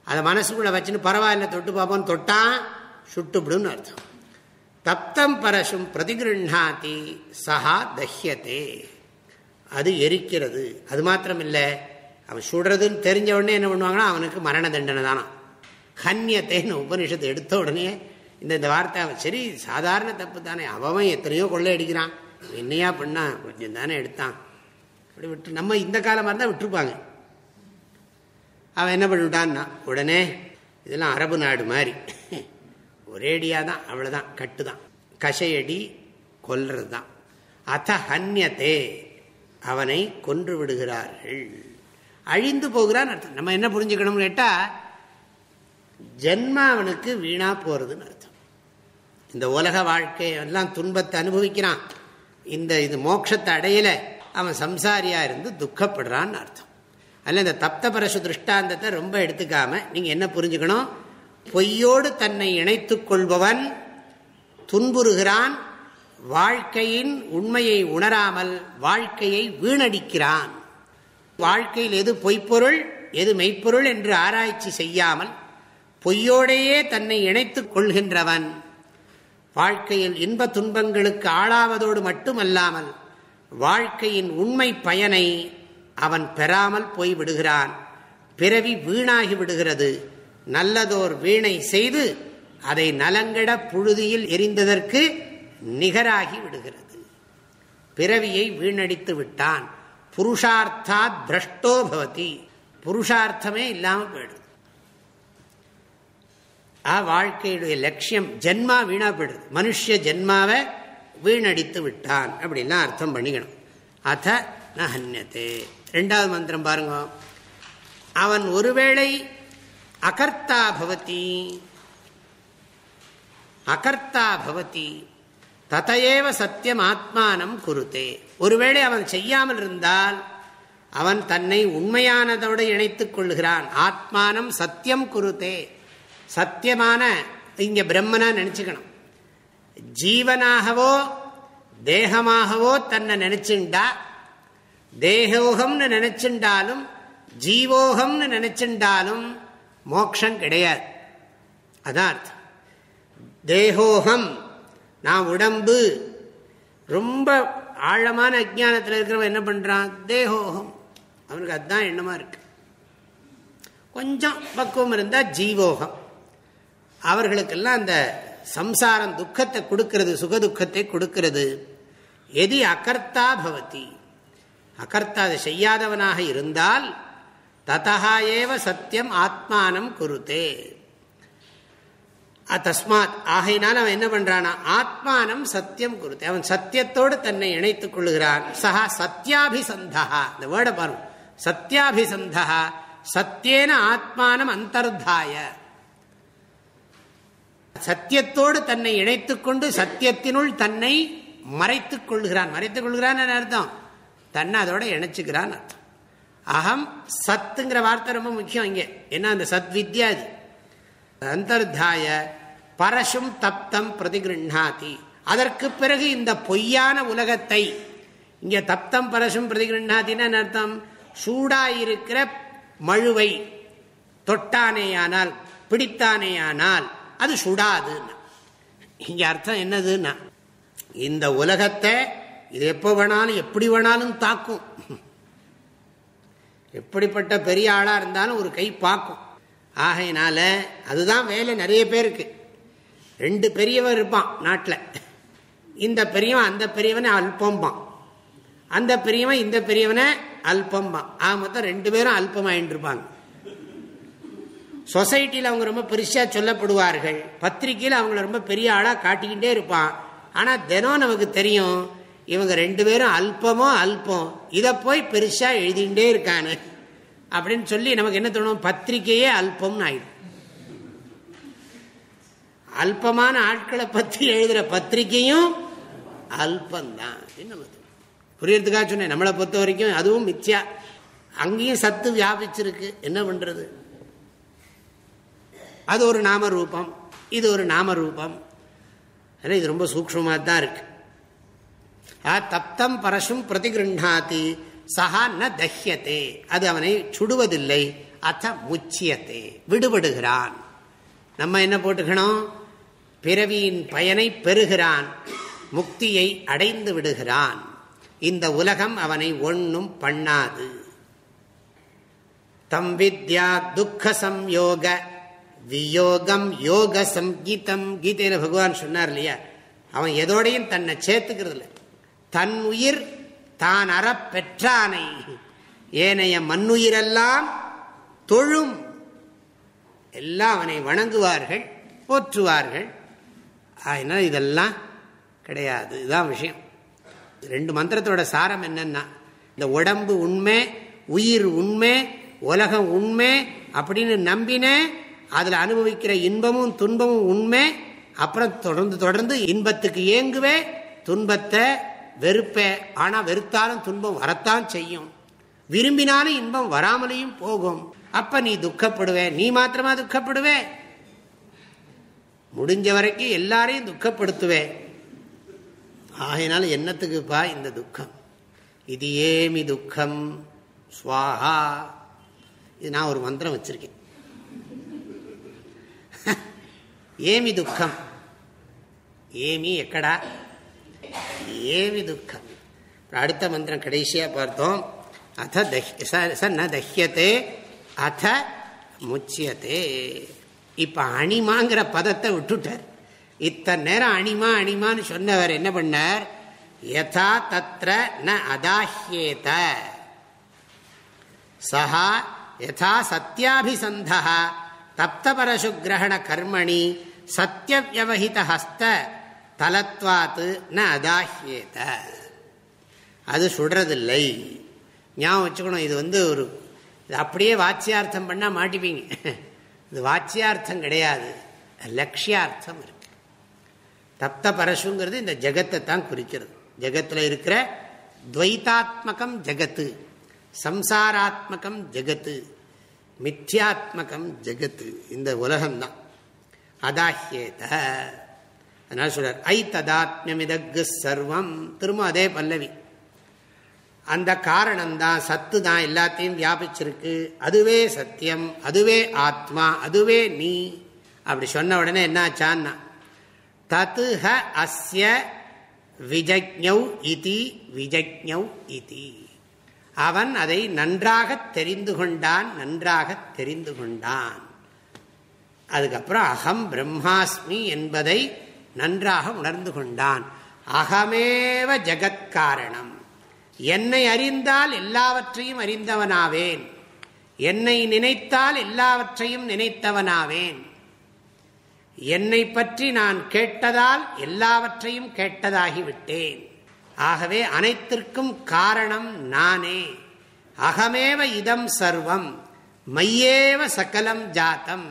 அதை மனசுக்குள்ள வச்சுன்னு பரவாயில்ல தொட்டு பார்ப்போம் தொட்டான் சுட்டுவிடுன்னு அர்த்தம். தப்தம் பரசும் பிரதிகிருண்ணாதி சஹா தஹ்யத்தே அது எரிக்கிறது. அது மாத்திரம் இல்லை அவன் சுடுறதுன்னு தெரிஞ்ச உடனே என்ன பண்ணுவாங்கன்னா அவனுக்கு மரண தண்டனை தானா கன்யத்தைன்னு உபனிஷத்தை எடுத்த உடனே இந்த இந்த வார்த்தை அவன் சரி சாதாரண தப்பு தானே. அவன் எத்தனையோ கொள்ளை அடிக்கிறான் என்னையா பண்ணா? கொஞ்சம் தானே எடுத்தான். அப்படி விட்டு நம்ம இந்த காலமாக இருந்தால் விட்டுருப்பாங்க. அவன் என்ன பண்ணிவிட்டான்னா உடனே இதெல்லாம் அரபு நாடு மாதிரி. ஒரேடியாக தான் அவ்வளோதான் கட்டு தான் கசையடி கொல்றது தான் அத்த ஹன்யத்தே அவனை கொன்று விடுகிறார்கள். அழிந்து போகிறான்னு அர்த்தம். நம்ம என்ன புரிஞ்சுக்கணும்னு கேட்டால் ஜென்மா அவனுக்கு வீணாக போகிறதுன்னு அர்த்தம். இந்த உலக வாழ்க்கை எல்லாம் துன்பத்தை அனுபவிக்கிறான். இந்த இது மோட்சத்தை அடையலை அவன் சம்சாரியாக இருந்து துக்கப்படுறான்னு அர்த்தம். அதில் இந்த தப்த பரசு திருஷ்டாந்தத்தை ரொம்ப எடுத்துக்காம நீங்கள் என்ன புரிஞ்சுக்கணும்? பொய்யோடு தன்னை இணைத்து கொள்பவன் துன்புறுகிறான் வாழ்க்கையின் உண்மையை உணராமல் வாழ்க்கையை வீணடிக்கிறான். வாழ்க்கையில் எது பொய்ப்பொருள் எது மெய்ப்பொருள் என்று ஆராய்ச்சி செய்யாமல் பொய்யோடையே தன்னை இணைத்துக் கொள்கின்றவன். வாழ்க்கையில் இன்ப துன்பங்களுக்கு ஆளாவதோடு மட்டுமல்லாமல் வாழ்க்கையின் உண்மை பயனை அவன் பெறாமல் போய் விடுகிறான் பிறவி வீணாகி விடுகிறது. நல்லதோர் வீணை செய்து அதை நலங்கட புழுதியில் எரிந்ததற்கு நிகராகி விடுகிறது. பிறவியை வீணடித்து விட்டான். புருஷார்த்தாத் பிரஷ்டோ பவதி. புருஷார்த்தமே இல்லாமல் போயிடுது. ஆ வாழ்க்கையுடைய லட்சியம் ஜென்மா வீணா போயிடுது. மனுஷ ஜென்மாவை வீணடித்து விட்டான் அப்படின்லாம் அர்த்தம் பண்ணிக்கணும். அத நஹன்யத்தே ரெண்டாவது மந்திரம் பாருங்க. அவன் ஒருவேளை அகர்த்தா பவதி. அகர்த்தா பவதி. ததையேவ சத்தியம் ஆத்மானம் குருத்தே. ஒருவேளை அவன் செய்யாமல் இருந்தால் அவன் தன்னை உண்மையானதோடு இணைத்துக் கொள்கிறான் ஆத்மானம் சத்தியம் குருத்தே. சத்தியமான இங்க பிரம்மனா நினைச்சுக்கணும். ஜீவனாகவோ தேகமாகவோ தன்னை நினைச்சுண்டா தேகோகம்னு நினைச்சுண்டாலும் ஜீவோகம்னு நினைச்சுண்டாலும் மோக்ஷம் கிடையாது. அதான் தேகோகம் நான் உடம்பு. ரொம்ப ஆழமான அஜானத்தில் இருக்கிறவன் என்ன பண்ணுறான் தேகோகம். அவனுக்கு அதுதான் எண்ணமாக இருக்கு. கொஞ்சம் பக்குவம் இருந்தால் ஜீவோகம். அவர்களுக்கெல்லாம் அந்த சம்சாரம் துக்கத்தை கொடுக்கிறது சுகதுக்கத்தை கொடுக்கிறது. எதி அகர்த்தா பவதி. அகர்த்தா அது செய்யாதவனாக இருந்தால் ததா ஏவ சத்தியம் ஆத்மானம் குருத்தே. தஸ்மாத் ஆகையினால் அவன் என்ன பண்றானா ஆத்மானம் சத்தியம் குருத்தே. அவன் சத்தியத்தோடு தன்னை இணைத்துக் கொள்கிறான் சஹா சத்யாபிசந்தா இந்த வேர்டை பாருங்க. சத்யாபிசந்தா சத்தியேன ஆத்மானம் அந்தர்தாய. சத்தியத்தோடு தன்னை இணைத்துக் கொண்டு சத்தியத்தினுள் தன்னை மறைத்துக் கொள்கிறான். மறைத்துக் கொள்கிறான் அர்த்தம்? தன்னை அதோட இணைச்சுக்கிறான் அர்த்தம். அகம் சத்துங்கிற வார்த்தை ரொம்ப முக்கியம் இங்கே. என்ன? அந்த சத் வித்யா அந்தர்தாய. பரசும் தப்தம் பிரதிகிருண்ணாதி. அதற்கு பிறகு இந்த பொய்யான உலகத்தை இங்கே தப்தம் பரசும் பிரதிகிருண்ணாத்தின்னு அர்த்தம்? சூடாயிருக்கிற மழுவை தொட்டானேயானால் பிடித்தானேயானால் அது சுடாதுன்னா. இங்க அர்த்தம் என்னதுன்னா இந்த உலகத்தை இது எப்போ வேணாலும் எப்படி வேணாலும் தாக்கும். எப்படிப்பட்ட பெரிய ஆளா இருந்தாலும் ஒரு கை பார்க்கும். ஆகையினால அதுதான் வேலை நிறைய பேருக்கு. ரெண்டு பெரியவன் இருப்பான் நாட்டில். இந்த பெரியவன் அந்த பெரியவனை அல்பம்பான். அந்த பெரியவன் இந்த பெரியவனை அல்பம்பான். ஆக மொத்தம் ரெண்டு பேரும் அல்பமாயின்னு இருப்பாங்க சொசைட்டியில் அவங்க ரொம்ப பெருசாக சொல்லப்படுவார்கள். பத்திரிகையில் அவங்கள ரொம்ப பெரிய ஆளாக காட்டிக்கிட்டே இருப்பான். ஆனால் தினம் நமக்கு தெரியும் இவங்க ரெண்டு பேரும் அல்பமோ அல்பம். இதை போய் பெருசாக எழுதிகிட்டே இருக்கானு. அப்படின்னு சொல்லி நமக்கு என்ன தோணும்? பத்திரிகையே அல்பம்னு ஆயிடும். அல்பமான ஆட்களை பற்றி எழுதுகிற பத்திரிகையும் அல்பந்தான். புரியறதுக்காக சொன்னேன். நம்மளை பொறுத்த வரைக்கும் அதுவும் மிச்சா அங்கேயும் சத்து வியாபிச்சிருக்கு. என்ன பண்றது? அது ஒரு நாம ரூபம் இது ஒரு நாம ரூபம் இது ரொம்ப சூக்மமாக தான் இருக்கு தப்தம் பரசும் பிரதிகிருண்ணாத்தி சஹா ந தஹ்யத்தே அது அவனை சுடுவதில்லை. அத்த முச்சியத்தே விடுபடுகிறான். நம்ம என்ன போட்டுக்கணும்? பிறவியின் பயனை பெறுகிறான் முக்தியை அடைந்து விடுகிறான். இந்த உலகம் அவனை ஒன்னும் பண்ணாது. தம் வித்யா துக்க சம்யோக வியோகம் யோக சங்கீதம் கீதையில பகவான் சொன்னார் இல்லையா அவன் எதோடையும் தன்னை சேர்த்துக்கிறது இல்லை தன் உயிர் தான் அற பெற்றானை. ஏனைய மண்ணுயிரெல்லாம் தொழும். எல்லாம் அவனை வணங்குவார்கள் போற்றுவார்கள். அதனால் இதெல்லாம் கிடையாது. இதுதான் விஷயம். ரெண்டு மந்திரத்தோட சாரம் என்னென்னா இந்த உடம்பு உண்மை உயிர் உண்மை உலகம் உண்மை அப்படின்னு நம்பினேன் அதில் அனுபவிக்கிற இன்பமும் துன்பமும் உண்மை அப்புறம் தொடர்ந்து தொடர்ந்து இன்பத்துக்கு ஏங்குவே துன்பத்தை வெறுப்பே. ஆனால் வெறுத்தாலும் துன்பம் வரத்தான் செய்யும். விரும்பினாலும் இன்பம் வராமலையும் போகும். அப்ப நீ துக்கப்படுவே. நீ மாத்திரமா துக்கப்படுவே? முடிஞ்ச வரைக்கும் எல்லாரையும் துக்கப்படுத்துவேன். ஆகையினால என்னத்துக்குப்பா இந்த துக்கம்? இது ஏமி துக்கம்? சுவாஹா. இது நான் ஒரு மந்திரம் வச்சிருக்கேன். ஏமி துக்கம். ஏமி எக்கடா? ஏமி துக்கம். அடுத்த மந்திரம் கடைசியாக பார்த்தோம். அத ச ந தஹ்யத்தே அத முச்சியத்தே இப்ப அணிமாங்கிற பதத்தை விட்டுட்டார். இத்தனை நேரம் அணிமா அணிமான்னு சொன்னவர் என்ன பண்ணார்? யதா தத்ர ந அதாஹ்யேத. சஹா யதா சத்யாபிசந்தா. தப்தபரசுகிரகண கர்மணி சத்தியவியவஹித ஹஸ்த தலத்வாத்து ந அதாஹ்யேத. அது சுடுறதில்லை. ஞாபகம் வச்சுக்கணும் இது வந்து ஒரு இது அப்படியே வாட்சியார்த்தம் பண்ணால் மாட்டிப்பீங்க. இது வாட்சியார்த்தம் கிடையாது. லட்சியார்த்தம் இருக்கு. தப்த பரசுங்கிறது இந்த ஜெகத்தை தான் குறிக்கிறது. ஜெகத்தில் இருக்கிற துவைத்தாத்மகம் ஜெகத்து சம்சாராத்மகம் ஜெகத்து மித்யாத்மகம் ஜெகத்து. இந்த உலகம்தான். அதாஹியேத. அதனால சொல்றார் ஐ ததாத்மியமிதகு சர்வம் திரும்ப அதே பல்லவி. அந்த காரணம்தான் சத்து தான் எல்லாத்தையும் வியாபிச்சிருக்கு. அதுவே சத்தியம் அதுவே ஆத்மா அதுவே நீ. அப்படி சொன்ன உடனே என்னாச்சான்னா தத்து ஹ அஸ்ய விஜக்ஞௌ இதி விஜக்ஞவ் இதி. அவன் அதை நன்றாக தெரிந்து கொண்டான் நன்றாக தெரிந்து கொண்டான். அதுக்கப்புறம் அகம் பிரம்மாஸ்மி என்பதை நன்றாக உணர்ந்து கொண்டான். அகமேவ ஜகத்காரணம் என்னை அறிந்தால் எல்லாவற்றையும் அறிந்தவனாவேன். என்னை நினைத்தால் எல்லாவற்றையும் நினைத்தவனாவேன். என்னை பற்றி நான் கேட்டதால் எல்லாவற்றையும் கேட்டதாகிவிட்டேன். ஆகவே அனைத்திற்கும் காரணம் நானே. அகமேவ இதம் சர்வம் மையேவ சகலம் ஜாத்தம்.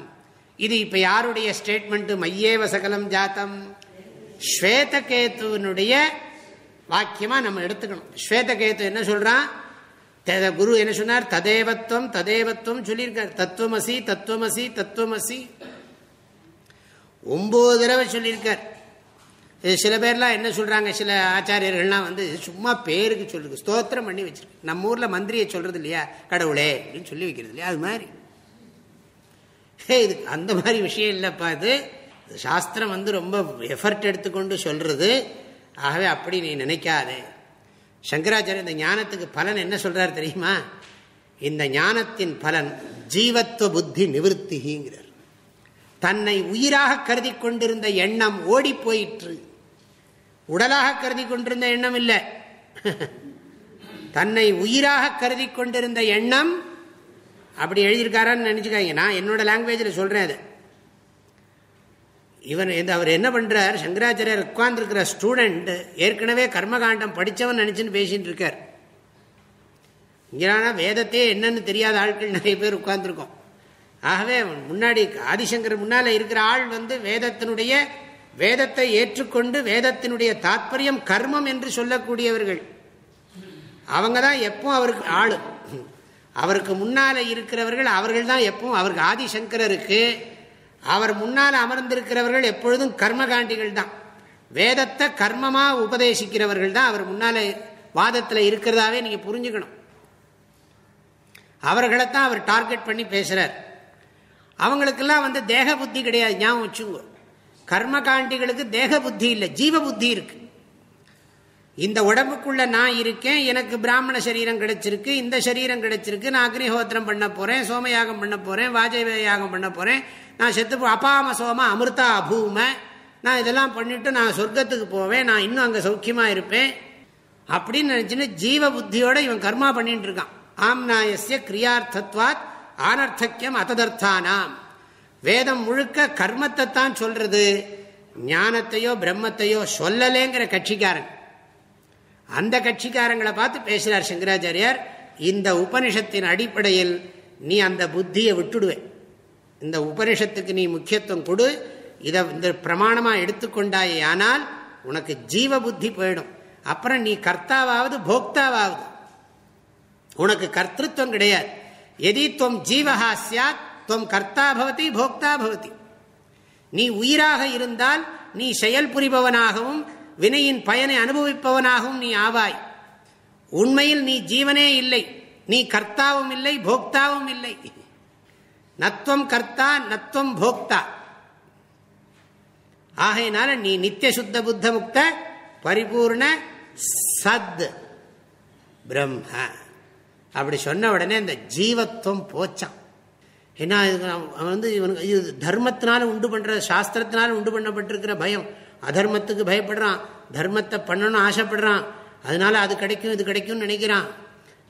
இது இப்ப யாருடைய ஸ்டேட்மெண்ட் மையேவ சகலம் ஜாத்தம்? ஸ்வேதகேத்துவனுடைய வாக்கியமா நம்ம எடுத்துக்கணும். ஸ்வேதகேத்து என்ன சொல்றான்? குரு என்ன சொன்னார்? ததேவத்துவம் ததேவத்துவம் சொல்லியிருக்கார். தத்துவமசி தத்துவமசி தத்துவமசி. ஒன்பது தடவை சொல்லியிருக்கார். சில பேர்லாம் என்ன சொல்றாங்க? சில ஆச்சாரியர்கள்லாம் வந்து சும்மா பேருக்கு சொல்லுது ஸ்தோத்திரம் பண்ணி வச்சிருக்கு. நம்ம ஊர்ல மந்திரியை சொல்றது இல்லையா? கடவுளே அப்படின்னு சொல்லி வைக்கிறது இல்லையா? அது மாதிரி. இது அந்த மாதிரி விஷயம் இல்லைப்பா இது. சாஸ்திரம் வந்து ரொம்ப எஃபர்ட் எடுத்துக்கொண்டு சொல்றது. ஆகவே அப்படி நீ நினைக்காதே. சங்கராச்சாரிய இந்த ஞானத்துக்கு பலன் என்ன சொல்றார் தெரியுமா? இந்த ஞானத்தின் பலன் ஜீவத்துவ புத்தி நிவர்த்திங்கிறார் தன்னை உயிராக கருதி கொண்டிருந்த எண்ணம் ஓடி போயிற்று. உடலாக கருதி கொண்டிருந்த எண்ணம் இல்லை. தன்னை உயிராக கருதி கொண்டிருந்த எண்ணம் அப்படி எழுதியிருக்காரான்னு நினைச்சுக்காங்க நான் என்னோட லாங்குவேஜில் சொல்றேன் அது. இவன் இந்த அவர் என்ன பண்ணுறார் சங்கராச்சாரியர் உட்கார்ந்துருக்கிற ஸ்டூடெண்ட் ஏற்கனவே கர்மகாண்டம் படித்தவன் நினச்சின்னு பேசின்னு இருக்கார். இங்கே வேதத்தையே என்னன்னு தெரியாத ஆட்கள் நிறைய பேர் உட்கார்ந்துருக்கோம். ஆகவே முன்னாடி ஆதிசங்கர் முன்னால் இருக்கிற ஆள் வந்து வேதத்தினுடைய வேதத்தை ஏற்றுக்கொண்டு வேதத்தினுடைய தாற்பயம் கர்மம் என்று சொல்லக்கூடியவர்கள். அவங்க தான் எப்போ அவருக்கு ஆளு. அவருக்கு முன்னால இருக்கிறவர்கள் அவர்கள் தான் எப்பவும் அவருக்கு ஆதிசங்கரருக்கு அவர் முன்னால் அமர்ந்திருக்கிறவர்கள் எப்பொழுதும் கர்மகாண்டிகள் தான். வேதத்தை கர்மமாக உபதேசிக்கிறவர்கள் தான் அவர் முன்னால் வாதத்தில் இருக்கிறதாவே நீங்கள் புரிஞ்சுக்கணும். அவர்களைத்தான் அவர் டார்கெட் பண்ணி பேசுகிறார் அவங்களுக்கெல்லாம் வந்து தேக புத்தி கிடையாது ஞாபகம் வச்சுங்க கர்மகாண்டிகளுக்கு தேக புத்தி இல்லை ஜீவ புத்தி இருக்கு. இந்த உடம்புக்குள்ள நான் இருக்கேன் எனக்கு பிராமண சரீரம் கிடைச்சிருக்கு இந்த சரீரம் கிடைச்சிருக்கு நான் அக்னிஹோத்திரம் பண்ண போறேன் சோமயாகம் பண்ண போறேன் வாஜபேய யாகம் பண்ண போறேன் நான் செத்து அபாம சோம அமிர்தா அபூம நான் இதெல்லாம் பண்ணிட்டு நான் சொர்க்கத்துக்கு போவேன் நான் இன்னும் அங்கே சௌக்கியமா இருப்பேன். அப்படின்னு நினைச்சுன்னு ஜீவ புத்தியோட இவன் கர்மா பண்ணிட்டு இருக்கான். ஆம்நாயசிய கிரியார்த்தத்வாத் ஆனர்த்தக்கியம் அத்ததர்த்தானாம் வேதம் முழுக்க கர்மத்தை தான் சொல்றது. ஞானத்தையோ பிரம்மத்தையோ சொல்லலேங்கிற கட்சிக்காரன். அந்த கட்சிக்காரங்களை பார்த்து பேசுகிறார் சங்கராச்சாரியார் இந்த உபனிஷத்தின் அடிப்படையில் நீ அந்த புத்தியை விட்டுடுவேன் இந்த உபனிஷத்துக்கு நீ முக்கியத்துவம் கொடு. இதை இந்த பிரமாணமாக எடுத்துக்கொண்டாயே ஆனால் உனக்கு ஜீவ புத்தி போயிடும். அப்புறம் நீ கர்த்தாவாவது போக்தாவாவது. உனக்கு கர்த்தத்துவம் கிடையாது. எதி துவம் ஜீவகா சாத் துவம் கர்த்தா பவதி போக்தா பவதி. நீ உயிராக இருந்தால் நீ செயல் புரிபவனாகவும் வினையின் பயனை அனுபவிப்பவனாகவும் நீ ஆவாய். உண்மையில் நீ ஜீவனே இல்லை. நீ கர்த்தாவும் இல்லை போக்தாவும் இல்லை. நத்வம் கர்த்தா நத்வம் போக்தா. ஆகையினால நீ நித்திய சுத்த புத்த முக்த பரிபூர்ண சத் பிரம்ம. அப்படி சொன்ன உடனே இந்த ஜீவத்துவம் போச்சான் ஏன்னா அவன் வந்து இவனுக்கு இது தர்மத்தினால உண்டு பண்ற சாஸ்திரத்தினால உண்டு பண்ணப்பட்டிருக்கிற பயம். அதர்மத்துக்கு பயப்படுறான் தர்மத்தை பண்ணணும்னு ஆசைப்படுறான். அதனால அது கிடைக்கும் இது கிடைக்கும்னு நினைக்கிறான்.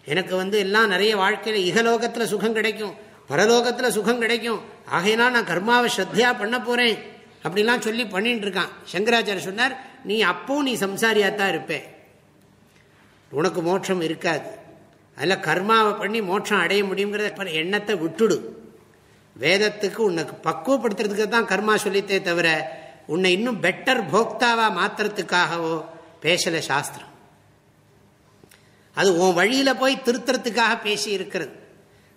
எனக்கு வந்து எல்லாம் நிறைய வாழ்க்கையில் இகலோகத்தில் சுகம் கிடைக்கும். பரலோகத்தில் சுகம் கிடைக்கும். ஆகையினால் நான் கர்மாவை ஸ்ரத்தையாக பண்ண போகிறேன் அப்படிலாம் சொல்லி பண்ணிட்டு இருக்கான். சங்கராச்சாரிய சொன்னார் நீ அப்பவும் நீ சம்சாரியாக தான் இருப்பேன் உனக்கு மோட்சம் இருக்காது. அதில் கர்மாவை பண்ணி மோட்சம் அடைய முடியுங்கிறத எண்ணத்தை விட்டுடு. வேதத்துக்கு உனக்கு பக்குவப்படுத்துறதுக்கு தான் கர்மா சொல்லித்தே தவிர உன்னை இன்னும் பெட்டர் போக்தாவா மாத்துறதுக்காகவோ பேசலை சாஸ்திரம். அது உன் வழியில் போய் திருத்துறதுக்காக பேசி இருக்கிறது.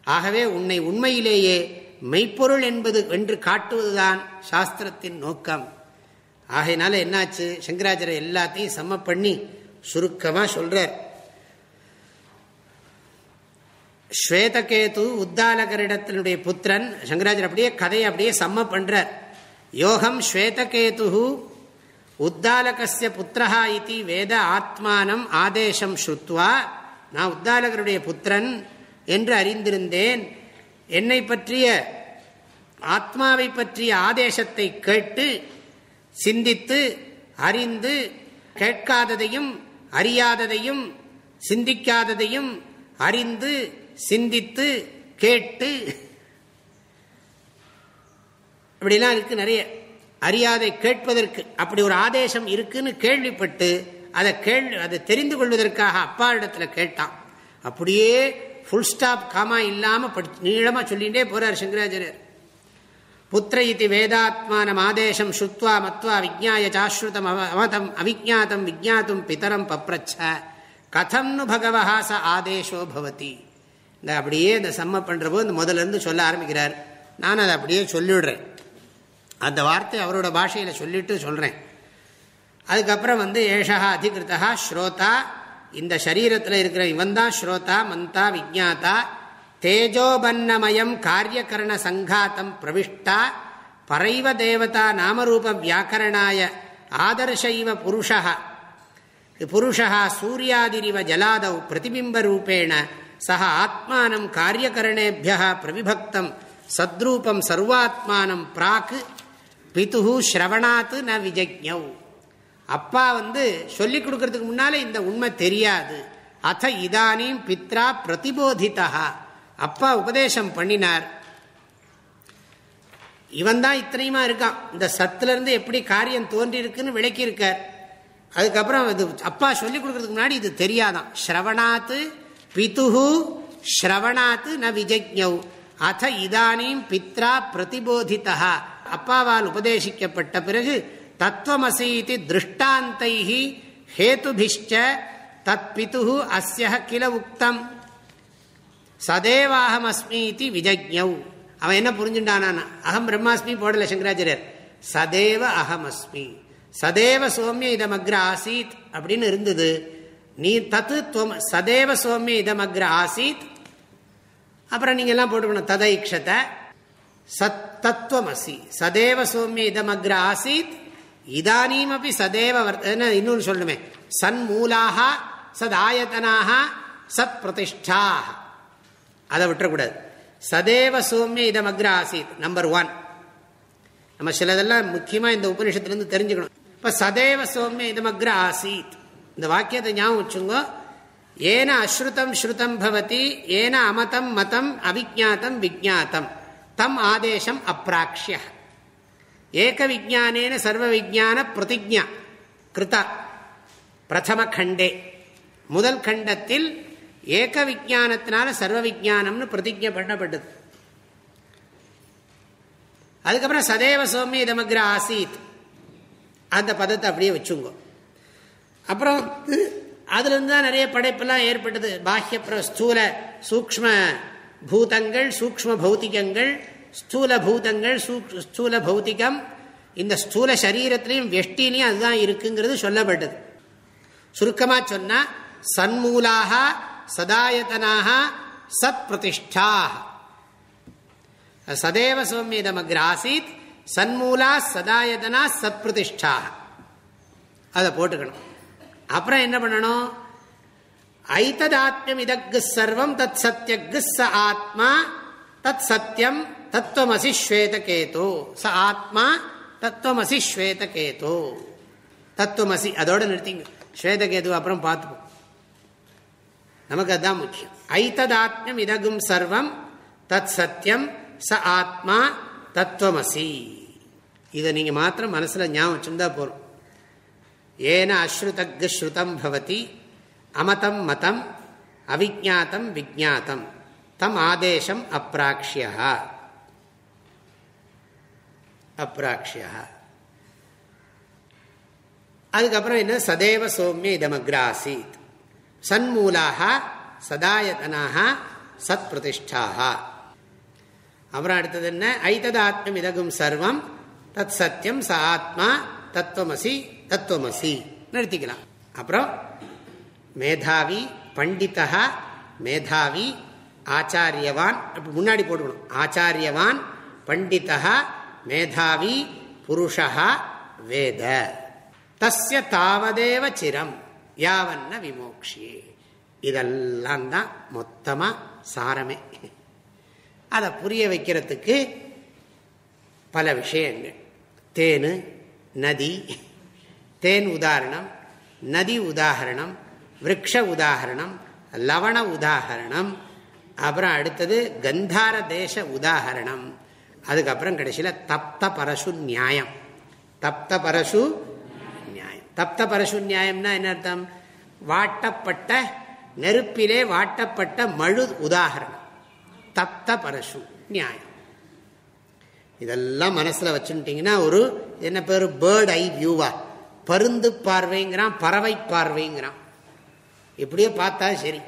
ஆகவே உன்னை உண்மையிலேயே மெய்ப்பொருள் என்பது என்று காட்டுவதுதான் சாஸ்திரத்தின் நோக்கம். ஆகையினால என்னாச்சு? சங்கராச்சாரிய எல்லாத்தையும் சம பண்ணி சுருக்கமாக சொல்றார். ஸ்வேதகேது உத்தாலகரிடத்தினுடைய புத்திரன் சங்கராஜர் அப்படியே கதையை அப்படியே சம்ம பண்றார். யோகம் ஸ்வேதகேது உத்தாலகசிய புத்திரஹா இது வேத ஆத்மானம் ஆதேசம் ஸ்ருத்வா. நான் உத்தாலகருடைய புத்திரன் என்று அறிந்திருந்தேன். என்னை பற்றிய ஆத்மாவை பற்றிய ஆதேசத்தை கேட்டு சிந்தித்து அறிந்து கேட்காததையும் அறியாததையும் சிந்திக்காததையும் அறிந்து சிந்தித்து கேட்டு. இப்படிலாம் இருக்கு நிறைய. அறியாதை கேட்பதற்கு அப்படி ஒரு ஆதேசம் இருக்குன்னு கேள்விப்பட்டு அதை கேள்வி அதை தெரிந்து கொள்வதற்காக அப்பா இடத்துல கேட்டான். அப்படியே ஃபுல் ஸ்டாப் காமா இல்லாமல் படி நீளமாக சொல்லிகிட்டே போகிறார் சங்கராச்சாரியர். புத்திர இது வேதாத்மானம் ஆதேசம் சுத்வா மத்வா விஜாய சாஸ்ருதம் அவதம் அவிஜாத்தம் விஜாத்தும் பிதரம் பப்ரச்ச. கதம்னு பகவஹா ச ஆதேஷோ பவதி. இந்த அப்படியே இந்த சம்ம பண்ணுறப்போ இந்த முதல்ல இருந்து சொல்ல ஆரம்பிக்கிறார். நான் அதை அப்படியே சொல்லிவிடுறேன் அந்த வார்த்தை அவரோட பாஷையில் சொல்லிட்டு சொல்கிறேன் அதுக்கப்புறம் வந்து ஏஷா அதிகிருத்தா ஸ்ரோதா இந்த சரீரத்தில் இருக்கிற இவன் தான் ஸ்ரோதா மந்தா விஜாத்தா தேஜோபன்னமயம் காரியகரண சங்காத்தம் பிரவிஷ்டா பரைவ தேவதா நாமரூப வியாக்கரணாய ஆதர்ஷைவ புருஷா. புருஷா சூரியாதிரிவ ஜலாதவ் பிரதிபிம்பரூபேண சக ஆத்மானம் காரியகரணேபிய பிரவிபக்தம் சத்ரூபம் சர்வாத்மானம் பிராக் பிதுகு ஸ்ரவணாத்து ந விஜக்ஞவ் அப்பா வந்து சொல்லி கொடுக்கறதுக்கு முன்னாலே இந்த உண்மை தெரியாது. அத்த இதானியும் பித்ரா பிரதிபோதிதா அப்பா உபதேசம் பண்ணினார். இவன் தான் இத்தனையுமா இருக்கான். இந்த சத்துலேருந்து எப்படி காரியம் தோன்றியிருக்குன்னு விளக்கியிருக்கார். அதுக்கப்புறம் இது அப்பா சொல்லி கொடுக்கறதுக்கு முன்னாடி இது தெரியாதான். ஸ்ரவணாத்து பிதுகு ஸ்ரவணாத்து ந விஜக்ஞவ் அத்த இதானியும் பித்ரா பிரதிபோதிதா அப்பாவால் உபதேசிக்கப்பட்ட பிறகு தத்துவமசி இது திருஷ்டாந்தை ஹேதுபிஷ்ட தத் பிது அஸ்ய கில உக்தம். சதேவாகம் இது விஜக்ஞவ் அவன் என்ன புரிஞ்சுட்டானா அகம் பிரம்மாஸ்மி போடல சங்கராச்சாரியர். சதேவ அகமஸ்மி சதேவ சோமிய இதமக்ர ஆசீத் அப்படின்னு இருந்தது. நீ தத்து துவம் சதேவ சோமிய இதமக்ர ஆசீத். அப்புறம் நீங்க எல்லாம் போட்டுக்கணும் ததைக்ஷத்தை சத் தத்துவமசி. சதேவ சோமிய இதமக்ர ஆசீத். இதானீம் அப்படி சதேவ வர்த்தன இன்னொன்று சொல்லணுமே. சன்மூலாக சத் ஆயத்தனாக சத் பிரதிஷ்டாக அதை விட்டுறக்கூடாது. சதேவ சௌமிய இதம் அக்ர ஆசீத் நம்பர் ஒன் நம்ம சிலதெல்லாம் முக்கியமாக இந்த உபநிஷத்துலேருந்து தெரிஞ்சுக்கணும். இப்போ சதேவ சௌமிய இதம் அக்ர ஆசீத் இந்த வாக்கியத்தை ஞாபகம் வச்சுங்க. ஏன அஸ்ருதம் ஸ்ருதம் பவதி ஏன அமதம் மதம் அவிஜாத்தம் விஜாத்தம் தம் ஆதேசம் அப்ராக்ஷியா ஏக விஜானேன சர்வ விஜான பிரதிஜா கிருதா பிரதம கண்டே. முதல் கண்டத்தில் ஏக விஜானத்தினால சர்வ விஜானம்னு பிரதிஜை பண்ணப்பட்டது. அதுக்கப்புறம் சதேவ சோமிய இதமக்ர ஆசீத். அந்த பதத்தை அப்படியே வச்சுங்கோ. அப்புறம் அதுலேருந்து தான் நிறைய படைப்பெல்லாம் ஏற்பட்டது. பாஹ்ய ஸ்தூல சூக்ம பூதங்கள் சூக்ம பௌத்திகங்கள் ஸ்தூல பூதங்கள் ஸ்தூல பௌத்திகம் இந்த ஸ்தூல சரீரத்திலையும் வெஷ்டிலையும் அதுதான் இருக்குங்கிறது சொல்லப்பட்டது. சுருக்கமாக சொன்னால் சன்மூலாக சதாயத்தனாக சத் பிரதிஷ்டா சதேவ சோமியதமக்ர ஆசீத் சன்மூலா சதாயதனா சத் பிரதிஷ்டா அதை போட்டுக்கணும். அப்புறம் என்ன பண்ணணும்? ஐத்ததாத்மியம் இதக்கு சர்வம் தத் சத்யக்கு ச ஆத்மா தத் சத்தியம் தத்துவமசி ஸ்வேதகேது. ச ஆத்மா தத்துவமசி ஸ்வேதகேது. தத்துவமசி அதோட நிறுத்திங்க. ஸ்வேதகேது அப்புறம் பார்த்துப்போம். நமக்கு அதுதான் முக்கியம். ஐத்ததாத்மியம் இதகும் சர்வம் தத் சத்தியம் ச ஆத்மா தத்துவமசி. இதை நீங்கள் மாத்திரம் மனசில் ஞாபகம் வச்சுருந்தா போகிறோம் ஏன அஸ்ருதக்கு ஸ்ருதம் பவதி அமதம் மதம் அவிஜாத்தம் விஜாத்தம் தம் ஆதேசம் அப்ராக்ஷியா அப்ராக்ஷியா. அதுக்கப்புறம் என்ன? சதேவ சௌமிய இதமக்ராசீத். சன்மூலாக சதாயதனாக சத் பிரதிஷ்டாக அப்புறம் அடுத்தது என்ன? ஐததாத்மம் இதகும் சர்வம் தத் சத்தியம் ச ஆத்மா தத்துவமசி தத்துவமசி. நிறுத்திக்கலாம். அப்புறம் மேதாவி பண்டிதா மேதாவி ஆச்சாரியவான் முன்னாடி போட்டுக்கணும். ஆச்சாரியவான் பண்டிதா மேதாவி புருஷா வேத. தஸ்ய தாவதேவ சிரம். யாவன்ன விமோக்ஷியே. இதெல்லாம் தான் மொத்தமாக சாரமே. அதை புரிய வைக்கிறதுக்கு பல விஷயங்கள். தேனு நதி தேன் உதாரணம் நதி உதாரணம் விரக்ஷ உதாகரணம் லவண உதாகரணம் அப்புறம் அடுத்தது கந்தார தேச உதாகரணம் அதுக்கப்புறம் கடைசியில் தப்த பரசு நியாயம். தப்த பரசு நியாயம். தப்த பரசு நியாயம்னா என்ன அர்த்தம்? வாட்டப்பட்ட நெருப்பிலே வாட்டப்பட்ட மழு உதாகரணம் தப்த பரசு நியாயம். இதெல்லாம் மனசில் வச்சுட்டிங்கன்னா ஒரு என்ன பேர்? பேர்ட் ஐ வியூவா பருந்து பார்வைங்கிறான் பறவை பார்வைங்கிறான். இப்படியே பார்த்தா சரி.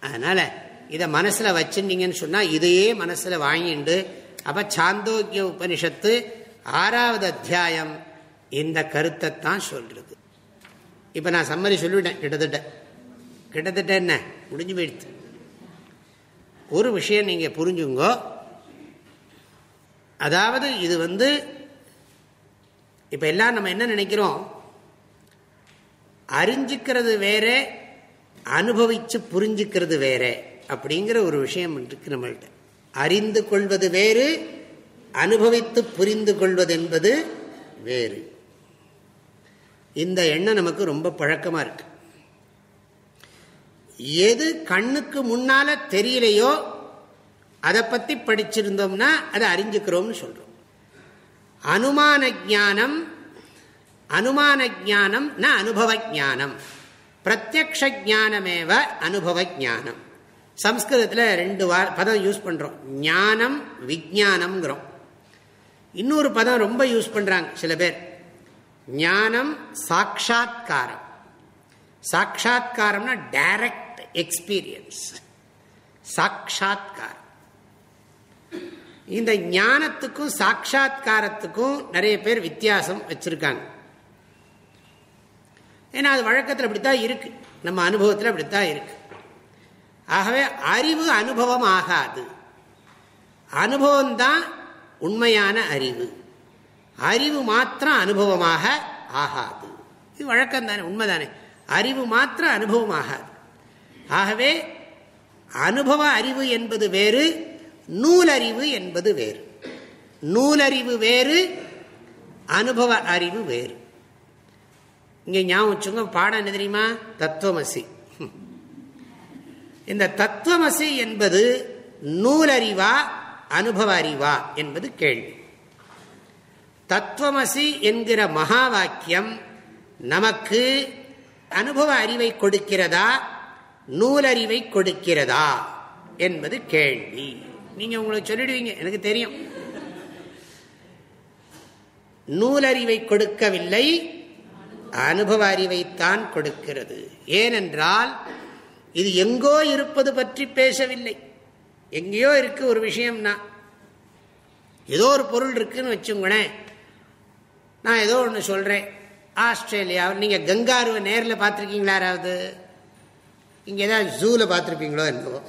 அதனால இதை மனசில் வச்சுருந்தீங்கன்னு சொன்னால் இதையே மனசில் வாங்கிண்டு அப்போ சாந்தோக்கிய உபனிஷத்து ஆறாவது அத்தியாயம் இந்த கருத்தை தான் சொல்கிறது இப்போ நான் சம்மதி சொல்லிவிட்டேன் கிட்டத்தட்ட. கிட்டத்தட்ட என்ன? முடிஞ்சு போயிடுத்து ஒரு விஷயம் நீங்கள் புரிஞ்சுங்கோ. அதாவது இது வந்து இப்போ எல்லாம் நம்ம என்ன நினைக்கிறோம்? அறிஞ்சிக்கிறது வேற அனுபவிச்சு புரிஞ்சுக்கிறது வேற. அப்படிங்கிற ஒரு விஷயம் இருக்கு நம்மள்கிட்ட அறிந்து கொள்வது வேறு அனுபவித்து புரிந்து கொள்வது என்பது வேறு. இந்த எண்ணம் நமக்கு ரொம்ப பழக்கமாக இருக்கு. எது கண்ணுக்கு முன்னால தெரியலையோ அதை பற்றி படிச்சிருந்தோம்னா அதை அறிஞ்சுக்கிறோம்னு சொல்கிறோம் அனுமான ஜானம் அனுமான ஜானம் ந அனுபவ ஜானம் பிரத்யக்ஷானமேவ அனுபவ ஜானம் சம்ஸ்கிருதத்தில் ரெண்டு வா பதம் யூஸ் பண்ணுறோம் ஞானம் விஜானம்ங்கிறோம் இன்னொரு பதம் ரொம்ப யூஸ் பண்ணுறாங்க சில பேர். ஞானம் சாட்சா்காரம் சாட்சா்காரம்னா டைரக்ட் எக்ஸ்பீரியன்ஸ் சாட்சா்காரம் இந்த ஞானத்துக்கும் சாட்சா்காரத்துக்கும் நிறைய பேர் வித்தியாசம் வச்சுருக்காங்க. ஏன்னா அது வழக்கத்தில் அப்படித்தான் இருக்குது நம்ம அனுபவத்தில் அப்படித்தான் இருக்குது ஆகவே அறிவு அனுபவம் ஆகாது அனுபவம்தான் உண்மையான அறிவு. அறிவு மாத்திரம் அனுபவமாக ஆகாது. இது வழக்கம் தானே உண்மைதானே? அறிவு மாத்திரம் அனுபவம் ஆகாது ஆகவே அனுபவ அறிவு என்பது வேறு நூலறிவு என்பது வேறு. நூலறிவு வேறு அனுபவ அறிவு வேறு. இங்கே ஞாபகம் வச்சுங்க பாடம் என்ன தெரியுமா? தத்துவமசி. இந்த தத்துவமசி என்பது நூலறிவா அனுபவ அறிவா என்பது கேள்வி. தத்துவமசி என்கிற மகா வாக்கியம் நமக்கு அனுபவ அறிவை கொடுக்கிறதா நூலறிவை கொடுக்கிறதா என்பது கேள்வி. நீங்க உங்களுக்கு சொல்லிடுவீங்க எனக்கு தெரியும். நூலறிவை கொடுக்கவில்லை அனுபவ அறிவைத்தான் கொடுக்கிறது. ஏனென்றால் இது எங்கோ இருப்பது பற்றி பேசவில்லை. எங்கேயோ இருக்கு ஒரு விஷயம்னா. ஏதோ ஒரு பொருள் இருக்குன்னு வச்சுங்களேன். நான் ஏதோ ஒன்று சொல்கிறேன் ஆஸ்திரேலியாவில் நீங்கள் கங்காருவை நேரில் பார்த்துருக்கீங்களா யாராவது? இங்கே ஏதாவது ஜூவில் பார்த்துருப்பீங்களோ என்னவோ.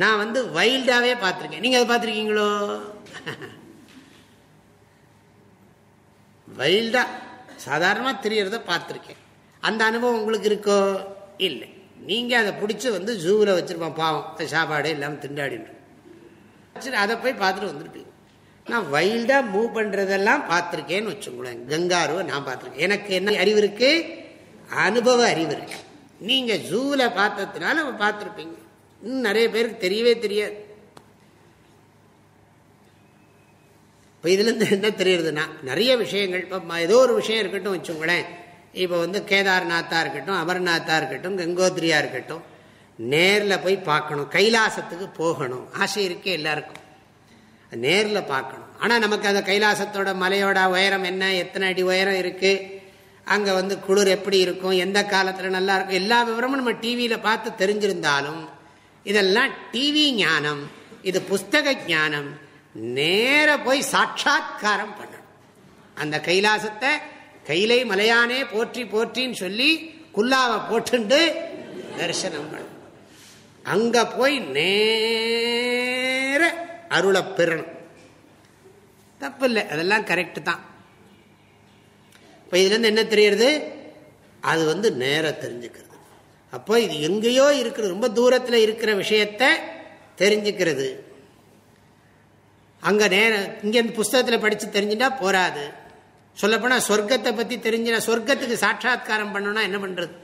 நான் வந்து வைல்டாகவே பார்த்துருக்கேன். நீங்கள் அதை பார்த்துருக்கீங்களோ? வைல்டாக சாதாரணமாக தெரியறத பார்த்துருக்கேன். அந்த அனுபவம் உங்களுக்கு இருக்கோ? இல்லை. நீங்கள் அதை பிடிச்சி வந்து ஜூவில் வச்சுருப்பான் பாவம். சாப்பாடு இல்லாமல் திண்டாடிட்டு. சரி அதை போய் பார்த்துட்டு வந்துருப்பீங்க. நான் வைல்டாக மூவ் பண்ணுறதெல்லாம் பார்த்துருக்கேன்னு வச்சுக்கோங்களேன். கங்காருவை நான் பார்த்துருக்கேன். எனக்கு என்ன அறிவு இருக்கு? அனுபவ அறிவு இருக்கு. நீங்கள் ஜூவில் பார்த்ததுனால பார்த்துருப்பீங்க. இன்னும் நிறைய பேருக்கு தெரியவே தெரியாது. இப்போ இதுலேருந்து என்ன தெரியுறதுன்னா நிறைய விஷயங்கள். இப்போ ஏதோ ஒரு விஷயம் இருக்கட்டும் வச்சுக்கோங்களேன். இப்போ வந்து கேதார்நாத்தாக இருக்கட்டும் அமர்நாத்தாக இருக்கட்டும் கங்கோத்ரியாக இருக்கட்டும் நேரில் போய் பார்க்கணும் கைலாசத்துக்கு போகணும். ஆசை இருக்கே எல்லாருக்கும். நேரில் பார்க்கணும். ஆனால் நமக்கு அந்த கைலாசத்தோட மலையோட உயரம் என்ன எத்தனை அடி உயரம் இருக்குது அங்கே வந்து குளிர் எப்படி இருக்கும் எந்த காலத்தில் நல்லா இருக்கும் எல்லா விவரமும் நம்ம டிவியில் பார்த்து தெரிஞ்சிருந்தாலும் இதெல்லாம் டிவி ஞானம் இது புஸ்தக ஞானம் நேர போய் சாட்சா்காரம் பண்ணணும். அந்த கைலாசத்தை கையிலே மலையானே போற்றி போற்றின்னு சொல்லி குல்லாவை போட்டுண்டு தரிசனம் பண்ண அங்க போய் நேர அருளை பெறணும். தப்பு இல்லை அதெல்லாம் கரெக்டு தான். இப்போ இதுலேருந்து என்ன தெரியறது அது வந்து நேர தெரிஞ்சுக்கிறது. அப்போ இது எங்கேயோ இருக்கிறது ரொம்ப தூரத்தில் இருக்கிற விஷயத்த தெரிஞ்சுக்கிறது. அங்கே நேரம் இங்கேருந்து புஸ்தகத்தில் படித்து தெரிஞ்சுட்டா போராது சொல்லப்போனால் சொர்க்கத்தை பற்றி தெரிஞ்சுனா சொர்க்கத்துக்கு சாட்சா்காரம் பண்ணணும்னா என்ன பண்ணுறது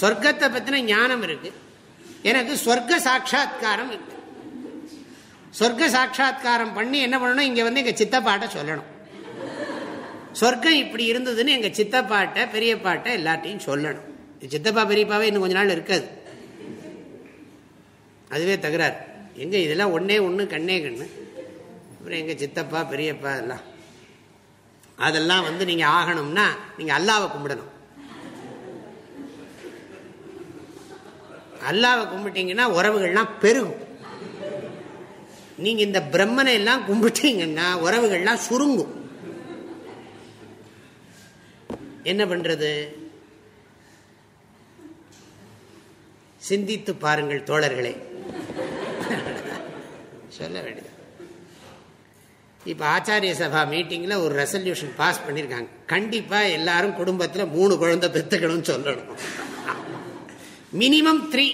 சொர்க்கத்தை பற்றின ஞானம் இருக்கு. எனக்கு சொர்க்க சாட்சா்காரம் இருக்கு. சொர்க்க சாட்சா்காரம் பண்ணி என்ன பண்ணணும்? இங்கே வந்து எங்கள் சித்தப்பாட்ட சொல்லணும். சொர்க்கம் இப்படி இருந்ததுன்னு எங்கள் சித்தப்பாட்ட பெரியப்பாட்ட எல்லாத்தையும் சொல்லணும். சித்தப்பா பெரியப்பாவே இன்னும் கொஞ்ச நாள் இருக்காது. அதுவே தகுறாரு எங்க இதெல்லாம் ஒன்னே ஒன்று கண்ணே கண்ணு. அப்புறம் எங்கள் சித்தப்பா பெரியப்பா எல்லாம். அதெல்லாம் வந்து நீங்கள் ஆகணும்னா நீங்கள் அல்லாவை கும்பிடணும். அல்லாவை கும்பிட்டீங்கன்னா உறவுகள்லாம் பெருகும். நீங்க இந்த பிரம்மனை எல்லாம் கும்பிட்டீங்கன்னா உறவுகள்லாம் சுருங்கும். என்ன பண்றது? சிந்தித்து பாருங்கள் தோழர்களே. சொல்ல வேண்டியது இப்போ ஆச்சாரிய சபா மீட்டிங்கில் ஒரு ரெசல்யூஷன் பாஸ் பண்ணியிருக்காங்க கண்டிப்பாக எல்லாரும் குடும்பத்தில் மூணு குழந்தை பெற்றுக்கணும்னு சொல்லணும். மினிமம் த்ரீ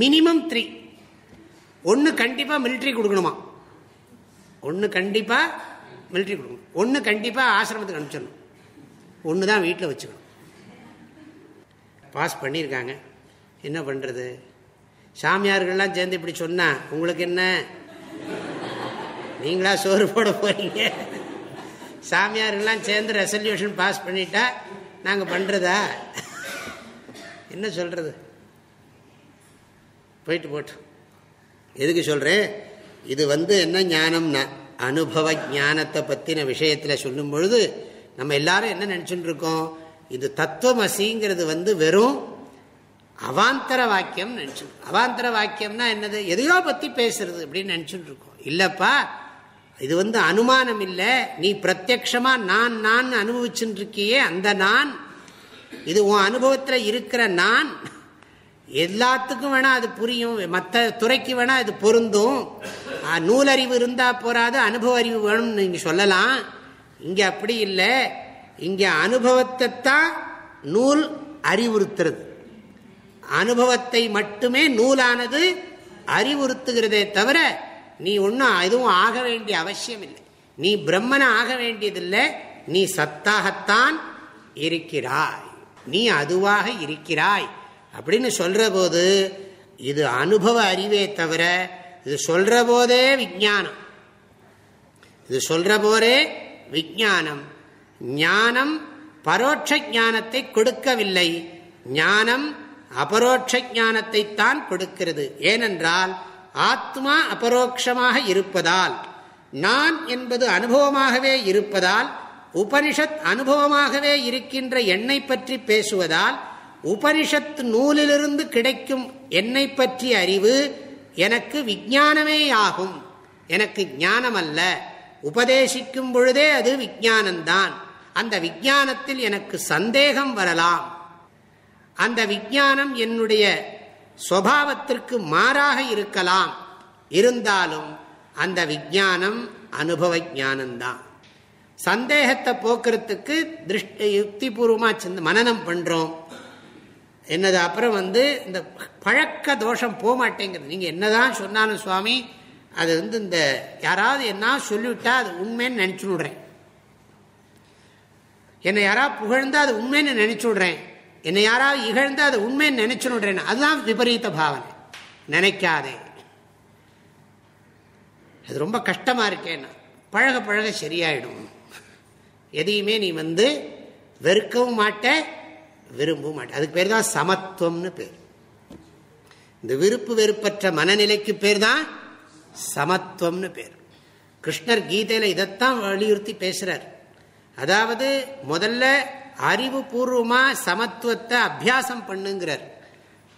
மினிமம் த்ரீ ஒன்று கண்டிப்பாக மிலிட்ரி கொடுக்கணுமா? ஒன்று கண்டிப்பாக மிலிட்ரி கொடுக்கணும். ஒன்று கண்டிப்பாக ஆசிரமத்துக்கு அனுப்பிச்சிடணும். ஒன்று தான் வீட்டில் வச்சுக்கணும். பாஸ் பண்ணியிருக்காங்க என்ன பண்ணுறது சாமியார்கள்லாம் சேர்ந்து இப்படி சொன்னால் உங்களுக்கு என்ன? நீங்களா சோறு போட போறீங்க? சாமியார்கள்லாம் சேர்ந்து ரெசல்யூஷன் பாஸ் பண்ணிட்டா நாங்கள் பண்ணுறதா என்ன சொல்றது? போயிட்டு போட்டு. எதுக்கு சொல்கிறேன் இது வந்து என்ன ஞானம்னா அனுபவ ஞானத்தை பற்றின விஷயத்தில் சொல்லும் பொழுது நம்ம எல்லாரும் என்ன நினச்சிட்டு இருக்கோம்? இது தத்துவமசிங்கிறது வந்து வெறும் அவாந்தர வாக்கியம் நினச்சு அவாந்தர வாக்கியம்னா என்னது? எதையோ பற்றி பேசுறது அப்படின்னு நினச்சிட்டு இருக்கோம். இல்லைப்பா இது வந்து அனுமானம் இல்லை நீ பிரத்யக்ஷமா நான் நான் அனுபவிச்சுட்டு இருக்கியே அந்த நான். இது உன் அனுபவத்தில் இருக்கிற நான். எல்லாத்துக்கும் வேணால் அது புரியும். மற்ற துறைக்கு வேணால் இது பொருந்தும். நூலறிவு இருந்தால் போறாது அனுபவ அறிவு வேணும்னு நீங்கள் சொல்லலாம். இங்கே அப்படி இல்லை. இங்கே அனுபவத்தை தான் நூல் அறிவுறுத்துறது. அனுபவத்தை மட்டுமே நூலானது அறிவுறுத்துகிறதே தவிர நீ ஒன்றும் எதுவும் ஆக வேண்டிய அவசியம் இல்லை நீ பிரம்மனை ஆக வேண்டியதில்லை. நீ சத்தாகத்தான் இருக்கிறாய். நீ அதுவாக இருக்கிறாய். அப்படின்னு சொல்கிற போது இது அனுபவ அறிவே தவிர இது சொல்ற போதே விஜானம் இது சொல்ற போதே விஜானம் ஞானம் பரோட்ச ஞானத்தை கொடுக்கவில்லை. ஞானம் அபரோட்ச ஞானத்தை தான் கொடுக்கிறது. ஏனென்றால் ஆத்மா அபரோக்ஷமாக இருப்பதால் நான் என்பது அனுபவமாகவே இருப்பதால் உபனிஷத் அனுபவமாகவே இருக்கின்ற எண்ணை பற்றி பேசுவதால் உபனிஷத் நூலிலிருந்து கிடைக்கும் என்னை பற்றிய அறிவு எனக்கு விஜானமே ஆகும். எனக்கு ஞானம் அல்ல உபதேசிக்கும் பொழுதே அது விஜானந்தான் அந்த விஜானத்தில் எனக்கு சந்தேகம் வரலாம். அந்த விஜானம் என்னுடைய சுவாவத்திற்கு மாறாக இருக்கலாம். இருந்தாலும் அந்த விஜானம் அனுபவ ஜானந்தான் சந்தேகத்தை போக்குறதுக்கு திருஷ்டி யுக்திபூர்வமாக பூர்வமா மனநம் பண்ணுறோம் என்னது அப்புறம் வந்து இந்த பழக்க தோஷம் போக மாட்டேங்கிறது நீங்கள் என்னதான் சொன்னாலும் சுவாமி அது வந்து இந்த யாராவது என்ன சொல்லிவிட்டா அது உண்மைன்னு நினச்சி விடுறேன். என்னை யாராவது புகழ்ந்தால் அது உண்மைன்னு நினச்சி விடுறேன். என்னை யாராவது இகழ்ந்து அதை உண்மைன்னு நினைச்சு அதுதான் விபரீத பாவனை. நினைக்காதே. அது ரொம்ப கஷ்டமா இருக்கேன்னா பழக பழக சரியாயிடும். எதையுமே நீ வந்து வெறுக்கவும் மாட்ட விரும்பவும் மாட்ட. அதுக்கு பேர் தான் சமத்துவம்னு பேர். இந்த விருப்பு வெறுப்பற்ற மனநிலைக்கு பேர் தான் சமத்துவம்னு பேர். கிருஷ்ணர் கீதையில இதைத்தான் வலியுறுத்தி பேசுறார். அதாவது முதல்ல அறிவுபூர்வமாக சமத்துவத்தை அபியாசம் பண்ணுங்கிறார்.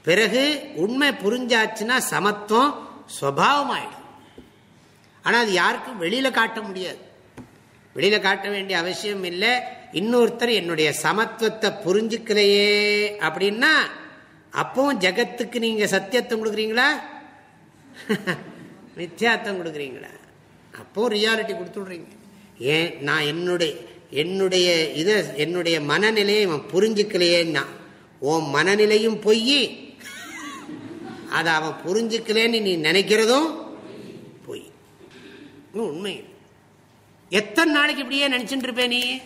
பிறகு உண்மை புரிஞ்சாச்சுன்னா சமத்துவம் சுவாவமாயிடும். ஆனால் அது யாருக்கும் வெளியில் காட்ட முடியாது. வெளியில் காட்ட வேண்டிய அவசியம் இல்லை. இன்னொருத்தர் என்னுடைய சமத்துவத்தை புரிஞ்சுக்கலையே அப்படின்னா அப்பவும் ஜகத்துக்கு நீங்கள் சத்தியத்தம் கொடுக்குறீங்களா? நித்தியார்த்தம் கொடுக்குறீங்களா? அப்போ ரியாலிட்டி கொடுத்துடுறீங்க ஏன்? நான் என்னுடைய என்னுடைய இதை என்னுடைய மனநிலையை அவன் புரிஞ்சுக்கலையேன்னா உன் மனநிலையும் பொய் அதை அவன் புரிஞ்சுக்கலேன்னு நீ நினைக்கிறதும் பொய். உண்மை. எத்தனை நாளைக்கு இப்படியே நினைச்சுட்டு இருப்பே நீ?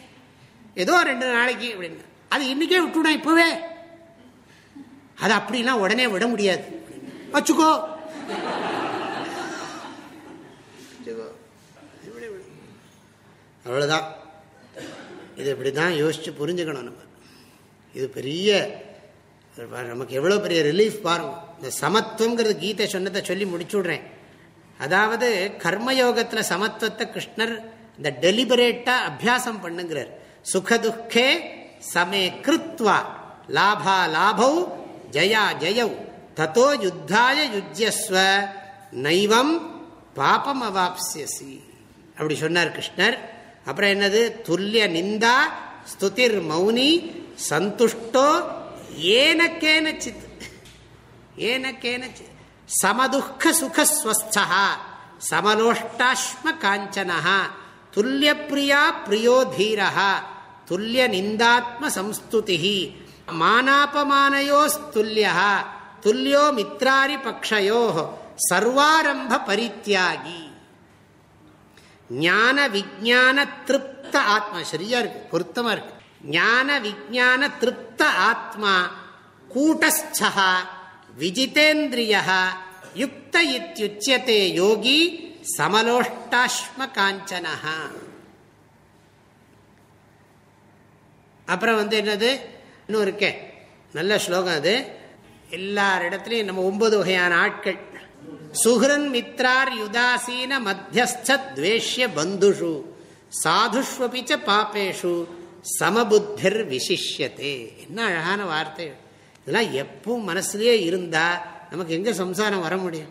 ஏதோ ரெண்டு நாளைக்கு அப்படின்னு. அது இன்னைக்கே விட்டுவிடும் இப்பவே. அது அப்படிலாம் உடனே விட முடியாது. வச்சுக்கோ. அவ்வளோதான் இது இப்படி தான் யோசித்து புரிஞ்சுக்கணும் நம்ம. இது பெரிய நமக்கு எவ்வளோ பெரிய ரிலீஃப் பாருங்க. இந்த சமத்துவங்கிறது கீதை சொன்னதை சொல்லி முடிச்சிவிட்றேன் அதாவது கர்மயோகத்தில் சமத்துவத்தை கிருஷ்ணர் இந்த டெலிபரேட்டாக அபியாசம் பண்ணுங்கிறார். சுகதுக்கே சமே கிருத்வா லாபா லாபௌ ஜயா ஜயௌ தத்தோ யுத்தாய யுஜ்யஸ்வ நைவம் பாபம் அவாப்சியசி அப்படி சொன்னார் கிருஷ்ணர். அப்புறம் என்னது? துல்லிய நிந்தா ஸ்துதிர் மௌனி சந்துஷ்டோ ஏனக்கேனச்சித் ஏனக்கேனச்சித் சமதுக்க சுகஸ்வஸ்தா சமலோஷ்டாஸ்ம காஞ்சனா துல்லிய பிரியா பிரியோ தீரா துல்லிய நிந்தாத்ம சம்ஸ்துதி மானாபமானயோஸ்துல்யா துல்லியோ மித்ராரி பக்ஷயோ சர்வாரம்ப பரித்தியாகி. ஞான விஜான திருப்த ஆத்மா. சரியா இருக்கு பொருத்தமா இருக்கு. ஞான விஜான திருப்த ஆத்மா கூட்டஸ்தா விஜிதேந்திரியா யுக்த இத்தியுச்சியதே யோகி சமலோஷ்டாஸ்ம காஞ்சனா அப்புறம் வந்து என்னது? இன்னும் இருக்கேன் நல்ல ஸ்லோகம் அது. எல்லாரிடத்துலையும் நம்ம ஒன்பது வகையான ஆட்கள். சுஹ்ரன் மித்ரார் யுதாசீன மத்தியஸ்துவேஷ்ய பந்துஷு. சாதுஷ்வபிச்ச பாப்பேஷு. சமபுத்திர் விசிஷ்யத்தே என்ன அழகான வார்த்தை. இதெல்லாம் எப்பவும் மனசுலேயே இருந்தா நமக்கு எங்க சம்சாரம் வர முடியும்?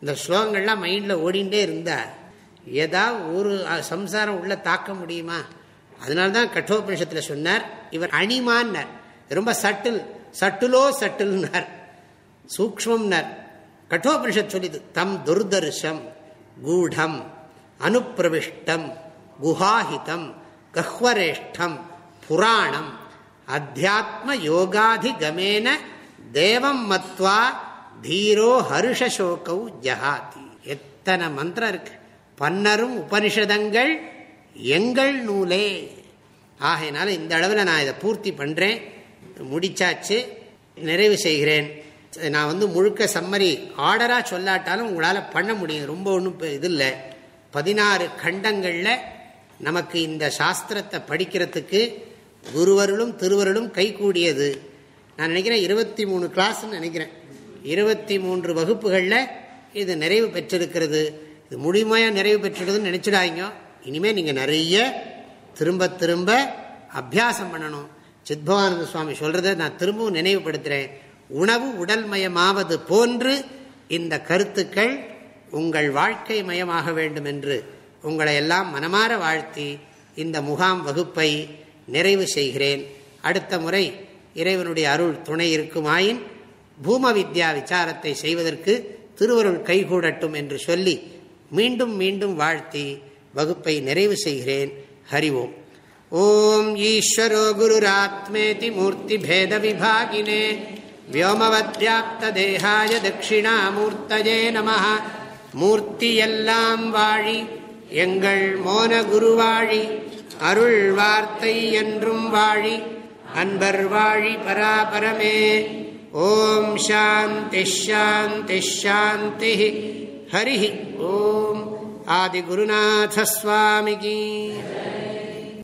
இந்த ஸ்லோகங்கள்லாம் மைண்டில் ஓடிண்டே இருந்தா ஏதாவது ஒரு சம்சாரம் உள்ள தாக்க முடியுமா? அதனால்தான் கட்டோபனிஷத்தில் சொன்னார் இவர் அணிமான்னார். ரொம்ப சட்டில் சட்டுலோ சட்டில்னார். சூக்மம்னார் கட்டோபனிஷத் சொல்லிது தம் துர்தர்ஷம் கூடம் அனுப்பிரவிஷ்டம் குஹாஹிதம் கஹ்வரேஷ்டம் புராணம் அத்தியாத்ம யோகாதிகமேன தேவம் மத்வா தீரோ ஹர்ஷசோகௌ ஜஹாதி. எத்தனை மந்திரம் இருக்கு? பன்னரும் உபனிஷதங்கள் எங்கள் நூலே. ஆகையினால இந்த அளவில் நான் இதை பூர்த்தி பண்ணுறேன் முடிச்சாச்சு. நிறைவு செய்கிறேன். நான் வந்து முழுக்க சம்மரி ஆர்டராக சொல்லாட்டாலும் உங்களால் பண்ண முடியும். ரொம்ப ஒன்றும் இது இல்லை. பதினாறு கண்டங்களில் நமக்கு இந்த சாஸ்திரத்தை படிக்கிறதுக்கு குருவருளும் திருவருளும் கைகூடியது நான் நினைக்கிறேன் இருபத்தி மூணு கிளாஸ்ன்னு நினைக்கிறேன். இருபத்தி மூன்று வகுப்புகளில் இது நிறைவு பெற்றிருக்கிறது. இது முழுமையாக நிறைவு பெற்றிருக்குதுன்னு நினச்சிடாங்க இனிமேல் நீங்கள் நிறைய திரும்ப திரும்ப அபியாசம் பண்ணணும். சித்பவானந்த சுவாமி சொல்கிறத நான் திரும்பவும் நினைவுபடுத்துகிறேன் உணவு உடல் மயமாவது போன்று இந்த கருத்துக்கள் உங்கள் வாழ்க்கை மயமாக வேண்டும் என்று உங்களை எல்லாம் மனமாற வாழ்த்தி இந்த முகாம் வகுப்பை நிறைவு செய்கிறேன். அடுத்த முறை இறைவனுடைய அருள் துணை இருக்குமாயின் பூம வித்யா விசாரத்தை செய்வதற்கு திருவருள் கைகூடட்டும் என்று சொல்லி மீண்டும் மீண்டும் வாழ்த்தி வகுப்பை நிறைவு செய்கிறேன். ஹரிவோம் ஓம் ஈஸ்வரோ குருராத்மேதி மூர்த்தி பேத விபாகினே. வியோமவத்யாப்தேகாய தட்சிணாமூர்த்தஜே நம மூர்த்தியெல்லாம் வாழி எங்கள் மோன குருவாழி அருள் வார்த்தை என்றும் வாழி அன்பர் வாழி பராபரமே ஓம் சாந்தி ஷாந்தி ஷாந்தி ஹரி ஓம் ஆதிகுருநாதஸ்வாமிகி